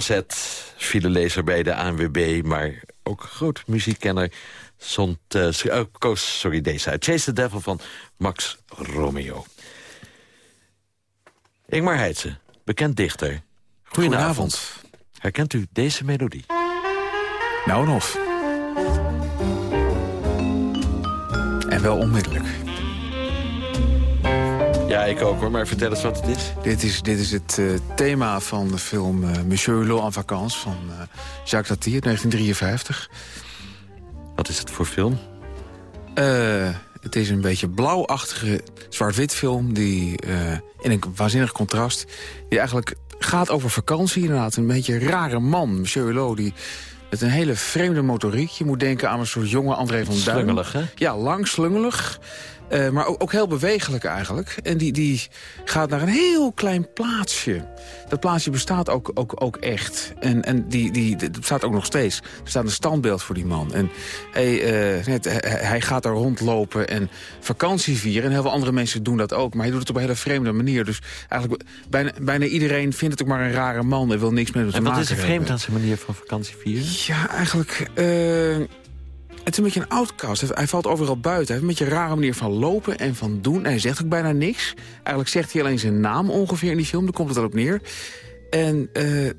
Passet, filelezer bij de ANWB, maar ook groot muziekkenner. Zond, s- eh, koos sorry, deze uit. Chase the Devil van Max Romeo. Ingmar Heitse, bekend dichter. Goedenavond. Herkent u deze melodie?
Nou en of. En wel onmiddellijk.
Ook hoor, maar vertel eens wat het is.
Dit is, dit is het eh, thema van de film eh, Monsieur Hulot en Vacances van eh, Jacques Tati uit 1953.
Wat is het voor film?
Het is een beetje blauwachtige zwart-wit film... die in een waanzinnig contrast... die eigenlijk gaat over vakantie. Inderdaad, een beetje een rare man, Monsieur Hulot... die met een hele vreemde motoriek. Je moet denken aan een soort jonge André van Duin.
Slungelig, hè?
Ja, lang, slungelig. Eh, maar ook, ook heel bewegelijk eigenlijk. En die, die gaat naar een heel klein plaatsje. Dat plaatsje bestaat ook, ook, ook echt. En, en die, die, dat bestaat ook nog steeds. Er staat een standbeeld voor die man. En hij, eh, net, hij, hij gaat daar rondlopen en vakantie vieren. En heel veel andere mensen doen dat ook. Maar hij doet het op een hele vreemde manier. Dus eigenlijk bijna, bijna iedereen vindt het ook maar een rare man... en wil niks met hem te
En wat
maken
is er
hebben.
vreemd aan zijn manier van vakantie vieren?
Ja, eigenlijk... eh, het is een beetje een outcast. Hij, valt overal buiten. Hij heeft een beetje een rare manier van lopen en van doen. Hij zegt ook bijna niks. Eigenlijk zegt hij alleen zijn naam ongeveer in die film. Daar komt het erop neer. En eh,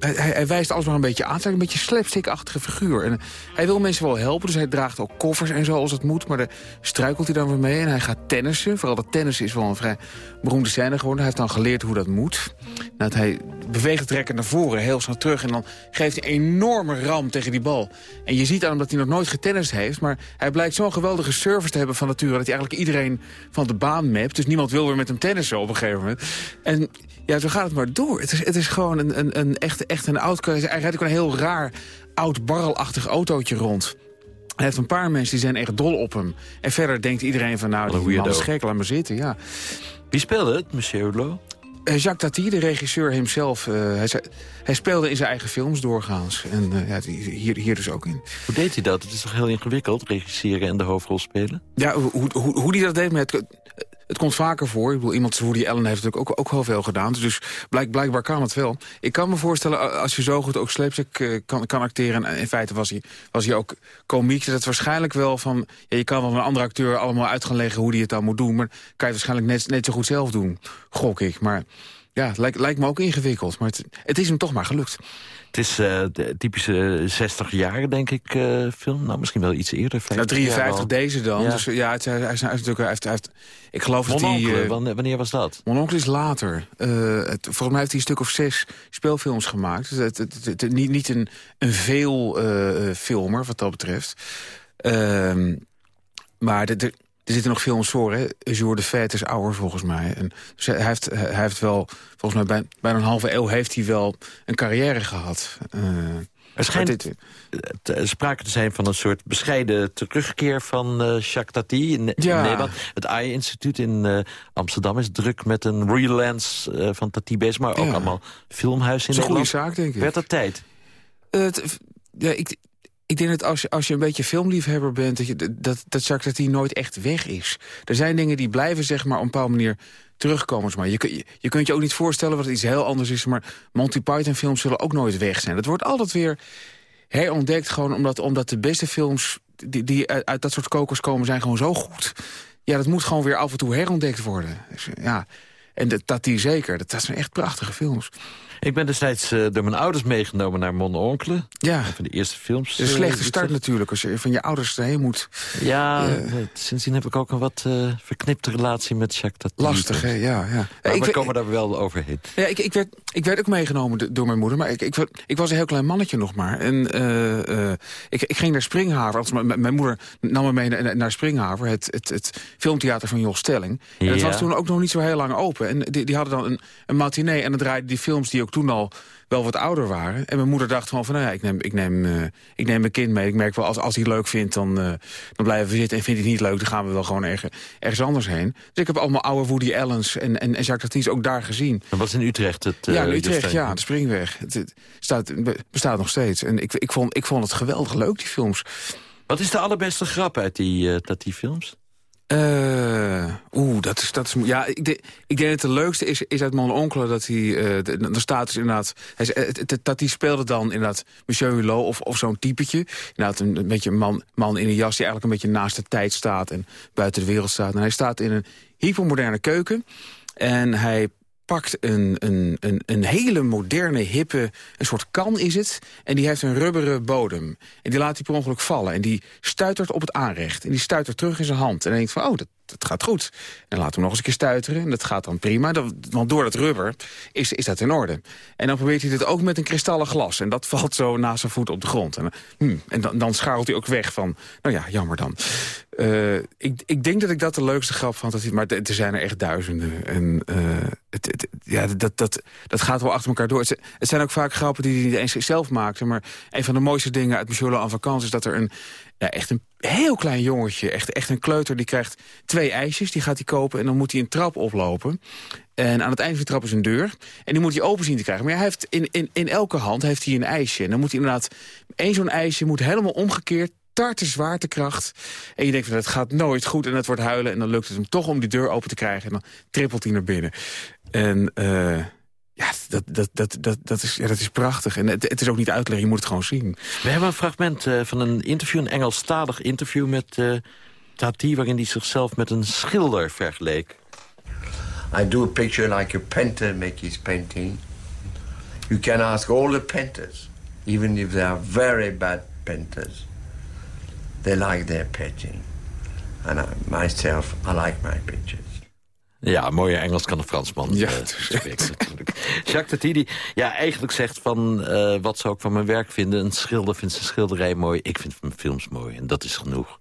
hij, hij, hij wijst alles maar een beetje aan. Het is een beetje een slapstick-achtige figuur. En hij wil mensen wel helpen, dus hij draagt ook koffers en zo als het moet. Maar daar struikelt hij dan weer mee. En hij gaat tennissen. Vooral dat tennissen is wel een vrij beroemde scène geworden. Hij heeft dan geleerd hoe dat moet. Dat hij beweegt het rekken naar voren, heel snel terug. En dan geeft hij een enorme ram tegen die bal. En je ziet aan hem dat hij nog nooit getennist heeft. Maar hij blijkt zo'n geweldige service te hebben van nature... dat hij eigenlijk iedereen van de baan mapt. Dus niemand wil weer met hem tennissen op een gegeven moment. En ja, zo gaat het maar door. Het is, het is gewoon een, een, een echt, echt een oud... Hij rijdt ook een heel raar, oud barrelachtig autootje rond. Hij heeft een paar mensen die zijn echt dol op hem. En verder denkt iedereen van, nou, die man is gek, laat maar zitten. Ja.
Wie speelde het, Monsieur Hulot?
Eh, Jacques Tati, de regisseur hemzelf, eh, hij, zei- hij speelde in zijn eigen films doorgaans. En eh, ja, hier, hier dus ook in.
Hoe deed hij dat? Het is toch heel ingewikkeld, regisseren en de hoofdrol spelen?
Ja, hoe, hoe, hoe hij dat deed met... het komt vaker voor. Ik bedoel, iemand zoals Woody Allen heeft natuurlijk ook, ook wel veel gedaan. Dus blijk, blijkbaar kan het wel. Ik kan me voorstellen, als je zo goed ook sleepzak uh, kan, kan acteren... en in feite was hij, was hij ook komiek... dat het waarschijnlijk wel van... Ja, je kan wel een andere acteur allemaal uit gaan leggen hoe hij het dan moet doen... maar kan je waarschijnlijk net, net zo goed zelf doen, gok ik. Maar ja, het lijkt, lijkt me ook ingewikkeld. Maar het, het is hem toch maar gelukt.
Het is uh, de typische 60 jaar, denk ik, uh, film. Nou, misschien wel iets eerder.
Nou, 53 deze dan. Ja. Dus ja, het, hij, is natuurlijk... Hij heeft, hij heeft, ik geloof
dat hij...
Uh,
wanneer was dat?
Mononcle is later. Het, volgens mij heeft hij een stuk of zes speelfilms gemaakt. Dus het, niet, niet een, een veel filmer, wat dat betreft. Ehm, maar de, de er zitten nog films voor, hè? Jour de Fête is ouder, volgens mij. En dus hij, heeft, hij heeft wel, volgens mij bij, bijna een halve eeuw... heeft hij wel een carrière gehad. Uh,
er schijnt dit... te, sprake te zijn van een soort bescheiden terugkeer van uh, Jacques Tati in, ja. in, Nederland. Het AI-instituut in uh, Amsterdam is druk met een relance uh, van Tati bezig... maar ook ja. allemaal filmhuis in Nederland.
Dat is een goede zaak, denk ik.
Werd dat tijd?
Het, ja, ik, ik denk dat als je, als je een beetje filmliefhebber bent... dat, je, dat, dat nooit echt weg is. Er zijn dingen die blijven zeg maar, op een bepaalde manier terugkomen. Maar je, je, je kunt je ook niet voorstellen wat het iets heel anders is... maar Monty Python films zullen ook nooit weg zijn. Dat wordt altijd weer herontdekt, gewoon omdat, omdat de beste films... die, die uit, dat soort kokers komen, zijn gewoon zo goed. Ja, dat moet gewoon weer af en toe herontdekt worden. Dus, ja, en dat, dat die zeker. Dat, dat zijn echt prachtige films.
Ik ben destijds uh, door mijn ouders meegenomen naar Mon.
Ja.
Van de eerste films.
Een slechte start natuurlijk, als je van je ouders erheen moet.
Ja, uh, sindsdien heb ik ook een wat uh, verknipte relatie met Jacques Tati.
Lastig, hè? Ja, ja.
Maar ik we komen daar wel overheen.
Ja, ik, ik, werd, ik werd ook meegenomen door mijn moeder, maar ik, ik, ik was een heel klein mannetje nog maar. En ik, ik ging naar Springhaver. Als mijn moeder nam me mee naar, naar Springhaver, het, het, het filmtheater van Jos Stelling. En ja. het was toen ook nog niet zo heel lang open. En die, die hadden dan een, een matinee en dan draaiden die films die ook toen al wel wat ouder waren. En mijn moeder dacht gewoon van, nou ja, ik neem, ik neem, uh, ik neem mijn kind mee. Ik merk wel, als, als hij het leuk vindt, dan, uh, dan blijven we zitten. En vindt hij het niet leuk, dan gaan we wel gewoon ergens, ergens anders heen. Dus ik heb allemaal oude Woody Allens en, en, en Jacques Tati ook daar gezien.
Dat was in Utrecht? Het,
uh, ja, in Utrecht, ja, de Springweg. Het, het staat, bestaat nog steeds. En ik, ik, vond, ik vond het geweldig leuk, die films.
Wat is de allerbeste grap uit die, uh, Tati-films?
Uh, Oeh, dat is, dat is... Ja, ik, de, ik denk dat het leukste is, is uit Mon Oncle dat hij... Uh, dan staat dus inderdaad... Hij, dat hij speelde dan inderdaad Monsieur Hulot of, of zo'n typetje. Inderdaad een, een beetje een man, man in een jas die eigenlijk een beetje naast de tijd staat... en buiten de wereld staat. En hij staat in een hypermoderne keuken. En hij pakt een, een, een, een hele moderne, hippe, een soort kan is het. En die heeft een rubberen bodem. En die laat hij per ongeluk vallen. En die stuitert op het aanrecht. En die stuitert terug in zijn hand. En denkt van, oh, dat, dat gaat goed. En laat hem nog eens een keer stuiteren. En dat gaat dan prima. Want door dat rubber is, is dat in orde. En dan probeert hij dit ook met een kristallen glas. En dat <laughs> valt zo naast zijn voet op de grond. En, hmm, en dan, dan hij ook weg van, nou ja, jammer dan. Uh, ik, ik denk dat ik dat de leukste grap vond. Dat hij, maar er zijn er echt duizenden. En uh, het, het, ja, dat, dat, dat gaat wel achter elkaar door. Het, het zijn ook vaak grappen die hij niet eens zelf maakt. Maar een van de mooiste dingen uit Monsieur en Vacances... is dat er een, ja, echt een heel klein jongetje, echt, echt een kleuter... die krijgt twee ijsjes, die gaat hij kopen... en dan moet hij een trap oplopen. En aan het eind van de trap is een deur. En die moet hij open zien te krijgen. Maar hij heeft in, in, in elke hand heeft hij een ijsje. En dan moet hij inderdaad... één zo'n ijsje moet helemaal omgekeerd tarte zwaartekracht. En je denkt, van, dat gaat nooit goed en het wordt huilen. En dan lukt het hem toch om die deur open te krijgen. En dan trippelt hij naar binnen. En uh, ja, dat, dat, dat, dat, dat, is, ja, dat is prachtig. En het, het is ook niet uitleggen, je moet het gewoon zien.
We hebben een fragment uh, van een interview, een Engelstalig interview met uh, Tati... waarin hij zichzelf met een schilder vergeleek.
I do a picture like a painter make his painting. You can ask all the painters, even if they are very bad painters. They like their painting. And I, myself, I like my pictures.
Ja, mooie Engels kan een Fransman
ja,
uh, spreken natuurlijk. Jacques Tati, ja, eigenlijk zegt van uh, wat ze ook van mijn werk vinden. Een schilder vindt zijn schilderij mooi, ik vind mijn films mooi. En dat is genoeg.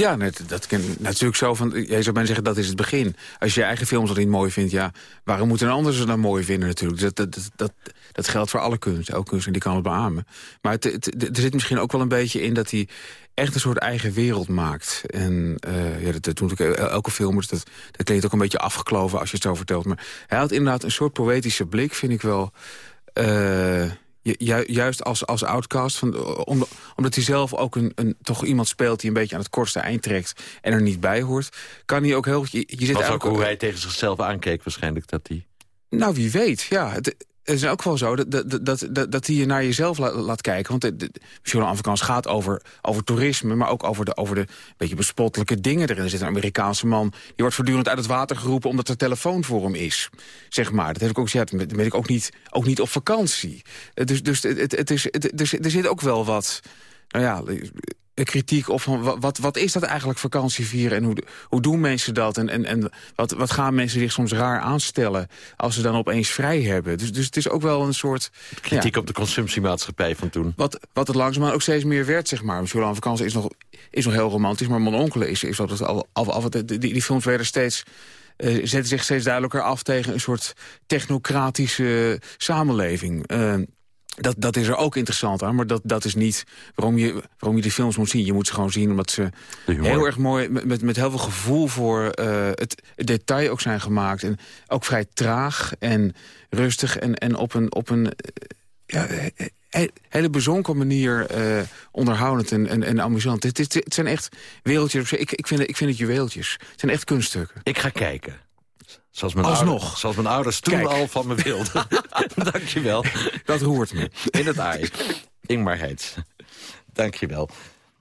Ja, net, dat kan natuurlijk zo van. Jij zou bijna zeggen dat is het begin. Als je je eigen films al niet mooi vindt, ja, waarom moet een ander ze dan mooi vinden natuurlijk? Dat, dat, dat, dat, geldt voor alle kunst. Elke kunst die kan het beamen. Maar het, het, er zit misschien ook wel een beetje in dat hij echt een soort eigen wereld maakt. En uh, ja, dat, dat doet ook elke film, dus dat, dat klinkt ook een beetje afgekloven als je het zo vertelt. Maar hij had inderdaad een soort poëtische blik, vind ik wel. Uh, ju- ju- juist als, als outcast, van, eh, om- omdat hij zelf ook een, een, toch iemand speelt... die een beetje aan het kortste eind trekt en er niet bij hoort... kan hij ook heel... Je, je zit
was ook hoe hij tegen zichzelf aankeek waarschijnlijk. Dat hij...
Nou, wie weet, ja. Het is ook wel zo dat, dat, dat, dat, dat hij je naar jezelf la- laat kijken. Want de, de, Journal Afrikaans gaat over, over toerisme... maar ook over de, over de beetje bespottelijke dingen erin. Er zit een Amerikaanse man, die wordt voortdurend uit het water geroepen... omdat er telefoon voor hem is, zeg maar. Dat heb ik ook gezegd, dat ben ik ook niet, ook niet op vakantie. Dus, dus het, het is, het, er zit ook wel wat... Nou ja, kritiek of van wa- wat, wat is dat eigenlijk vakantie vieren en hoe, hoe doen mensen dat en, en, en wat, wat gaan mensen zich soms raar aanstellen als ze dan opeens vrij hebben. Dus, dus het is ook wel een soort
Kritiek
ja,
op de consumptiemaatschappij van toen.
wat, wat het langzaamaan ook steeds meer werd, zeg maar. Jolan Vakantie is nog, is nog heel romantisch, maar Mon Oncle is, is altijd al, al, al, die, die, die films werden steeds eh, zetten zich steeds duidelijker af tegen een soort technocratische samenleving. Eh, dat, dat is er ook interessant aan, maar dat, dat is niet waarom je, waarom je die films moet zien. Je moet ze gewoon zien omdat ze heel erg mooi, met, met, heel veel gevoel voor eh, het, het detail ook zijn gemaakt. En ook vrij traag en rustig en, en op een, op een eh, ja, he- he- hele bezonken manier eh, onderhoudend en, en, en amusant. Het, het, het zijn echt wereldjes. Ik, ik, vind, ik vind het juweeltjes. Het zijn echt kunststukken.
Ik ga kijken. Zoals mijn,
Alsnog.
Ouders, zoals mijn ouders toen
Kijk.
al van me wilden. <laughs> Dankjewel.
Dat roert me.
In het aai. Ingmar Heits. Dankjewel.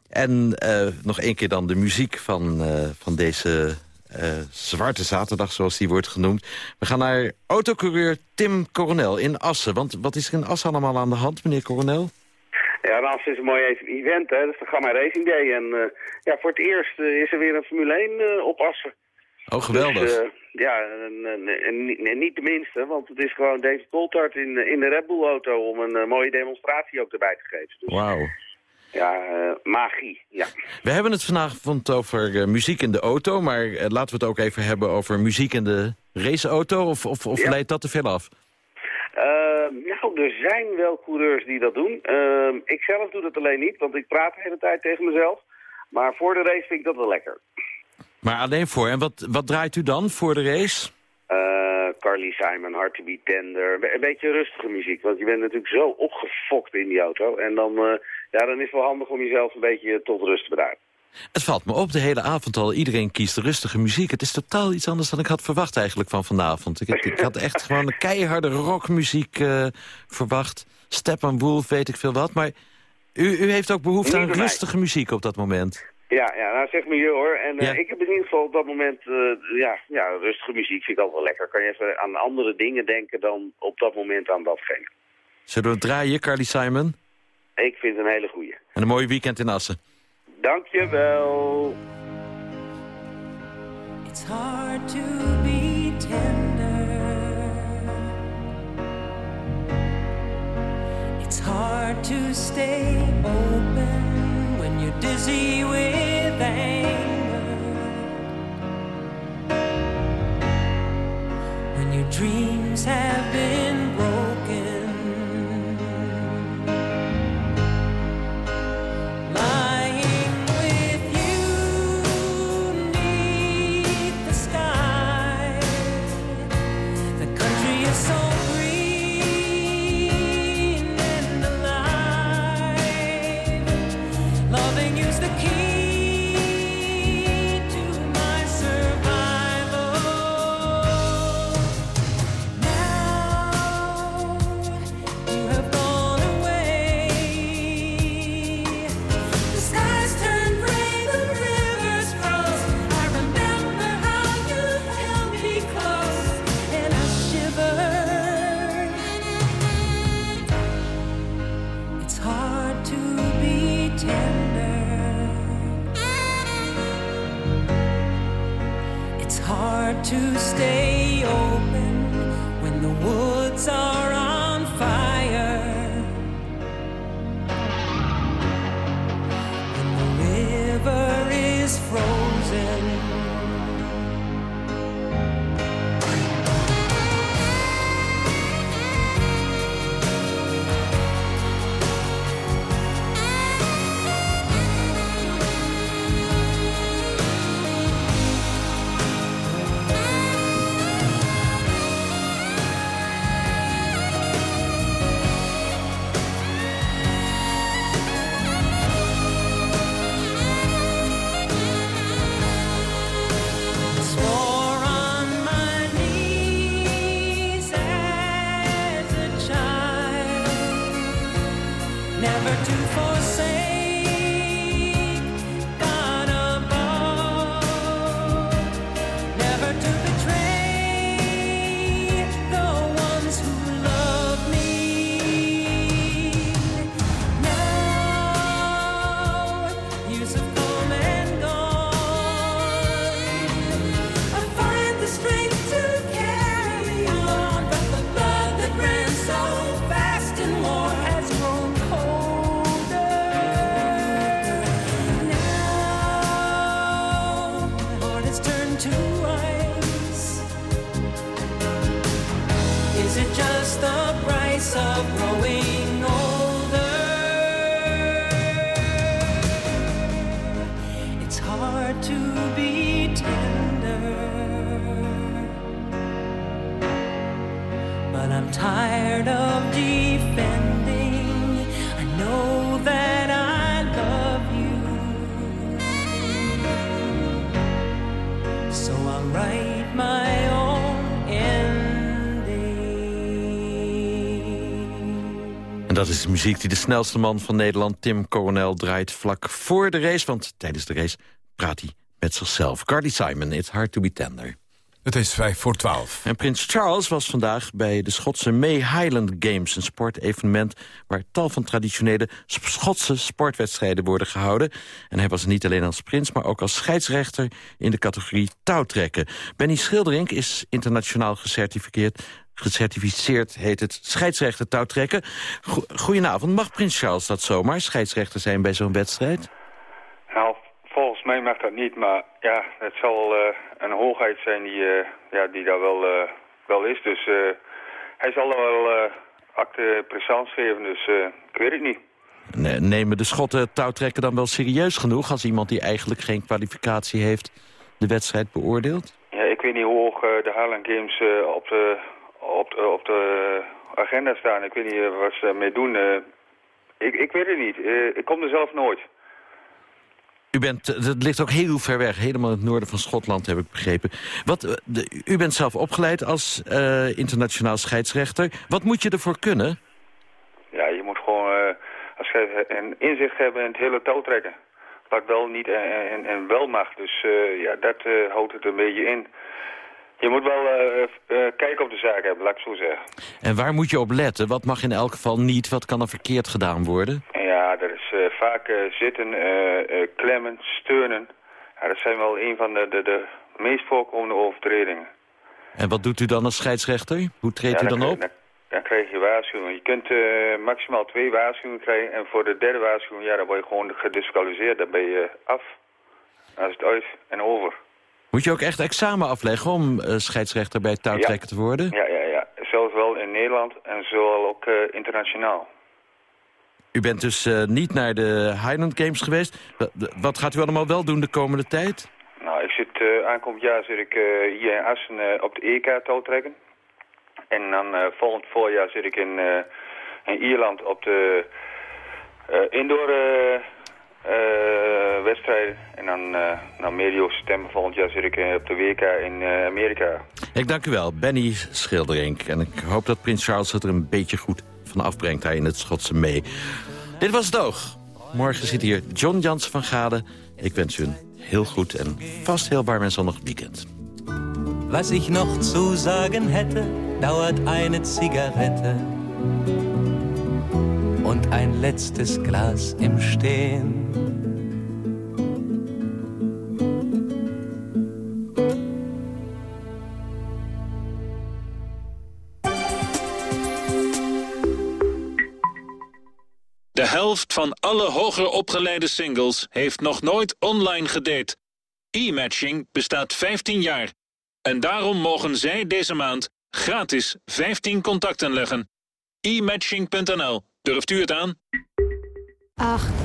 En eh, nog één keer dan de muziek van, eh, van deze eh, Zwarte Zaterdag, zoals die wordt genoemd. We gaan naar autocoureur Tim Coronel in Assen. Want wat is er in Assen allemaal aan de hand, meneer Coronel?
Ja, Ras is een mooi even- event, hè. Dat is de Gamma Racing Day. En eh, ja, voor het eerst is er weer een Formule 1 eh, op Assen.
Oh, geweldig.
Dus, eh, ja, en, en- en niet- de minste, want het is gewoon David Coulthard in, in de Red Bull-auto... om een eh, mooie demonstratie ook erbij te geven. Dus
Wauw.
ja, eh, magie, ja.
We hebben het vanavond over muziek in de auto... maar laten we het ook even hebben over muziek in de raceauto... of, of, of
Ja.
leidt dat te veel af?
Eh, nou, er zijn wel coureurs die dat doen. Uh, ik zelf doe dat alleen niet, want ik praat de hele tijd tegen mezelf. Maar voor de race vind ik dat wel lekker.
Maar alleen voor. En wat, wat draait u dan voor de race?
Eh, Carly Simon, Hard to Be Tender. Een beetje rustige muziek, want je bent natuurlijk zo opgefokt in die auto. En dan, eh, ja, dan is het wel handig om jezelf een beetje tot rust te brengen.
Het valt me op de hele avond al. Iedereen kiest rustige muziek. Het is totaal iets anders dan ik had verwacht eigenlijk van vanavond. Ik, ik had echt <laughs> gewoon een keiharde rockmuziek eh, verwacht. Steppenwolf, weet ik veel wat. Maar u, u heeft ook behoefte aan rustige muziek op dat moment.
Ja, ja, nou zeg me je hoor. En eh,
Ja.
ik heb in ieder geval op dat moment, eh, ja, ja, rustige muziek vind ik altijd wel lekker. Kan je even aan andere dingen denken dan op dat moment aan datgene.
Zullen we het draaien, Carly Simon?
Ik vind het een hele goeie.
En een mooi weekend in Assen.
Dankjewel.
It's hard to be tender. It's hard to stay open dizzy with anger. When your dreams have been
muziek die de snelste man van Nederland, Tim Coronel, draait vlak voor de race. Want tijdens de race praat hij met zichzelf. Carly Simon, It's Hard to be Tender.
Het is vijf voor twaalf.
En prins Charles was vandaag bij de Schotse May Highland Games... een sportevenement waar tal van traditionele Schotse sportwedstrijden worden gehouden. En hij was niet alleen als prins, maar ook als scheidsrechter... in de categorie touwtrekken. Benny Schilderink is internationaal gecertificeerd... Gecertificeerd heet het scheidsrechter touwtrekken. Go Goedenavond, mag prins Charles dat zomaar scheidsrechter zijn bij zo'n wedstrijd?
Nou, volgens mij mag dat niet, maar ja, het zal eh, een hoogheid zijn die, eh, ja, die daar wel, eh, wel is. Dus hij zal er wel acte présence geven, dus ik weet het niet.
Ne- Nemen de Schotten touwtrekken dan wel serieus genoeg... als iemand die eigenlijk geen kwalificatie heeft de wedstrijd beoordeelt?
Ja, ik weet niet hoe hoog de Highland Games op, de, op, de, op de agenda staan. Ik weet niet wat ze ermee doen. ik, ik weet het niet. Ik kom er zelf nooit.
U bent, eh, het ligt ook heel ver weg, helemaal in het noorden van Schotland, heb ik begrepen. Wat, eh, de- u bent zelf opgeleid als eh, internationaal scheidsrechter. Wat moet je ervoor kunnen?
Ja, je moet gewoon eh, als je een inzicht hebben in het hele touwtrekken. Wat wel niet en, en, en wel mag. Dus ja, dat houdt het een beetje in. Je moet wel kijken op de zaak hebben, laat ik zo zeggen.
En waar moet je op letten? Wat mag in elk geval niet? Wat kan er verkeerd gedaan worden?
En ja, er is vaak eh, zitten, eh, eh, klemmen, steunen. Ja, dat zijn wel een van de, de, de meest voorkomende overtredingen.
En wat doet u dan als scheidsrechter? Hoe treedt
Ja,
u dan op?
Dan, dan krijg je waarschuwing. Je kunt eh, maximaal twee waarschuwingen krijgen. En voor de derde waarschuwing, ja, dan word je gewoon gedisqualificeerd. Dan ben je af. Dan is het uit en over.
Moet je ook echt examen afleggen om eh, scheidsrechter bij touwtrekken te worden?
Ja, ja, ja. Zelfs wel in Nederland en zowel ook eh, internationaal.
U bent dus eh, niet naar de Highland Games geweest. Wat gaat u allemaal wel doen de komende tijd?
Nou, ik zit eh, aankomend jaar zit ik eh, hier in Assen op de EK touwtrekken. En dan volgend voorjaar zit ik in, in Ierland op de indoor wedstrijden. En dan eh nou, medio september volgend jaar zit ik op de WK in Amerika.
Ik dank u wel, Benny Schilderink. En ik hoop dat prins Charles het er een beetje goed van afbrengt daar in het Schotse mee. Dit was het oog. Morgen zit hier John Jansen van Gade. Ik wens u een heel goed en vast heel warm en zonnig weekend.
Was ich noch zu sagen hätte, dauert eine Zigarette und ein letztes Glas im Stehen.
De helft van alle hoger opgeleide singles heeft nog nooit online gedate. E-matching bestaat 15 jaar. En daarom mogen zij deze maand gratis 15 contacten leggen. E-matching.nl. Durft u het aan?
8,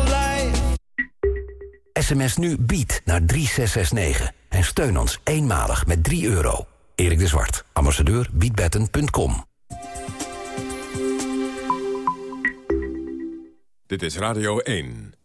SMS nu BIED naar 3669 en steun ons eenmalig met 3 euro. Erik de Zwart, ambassadeur beatbetten.com.
Dit is Radio 1.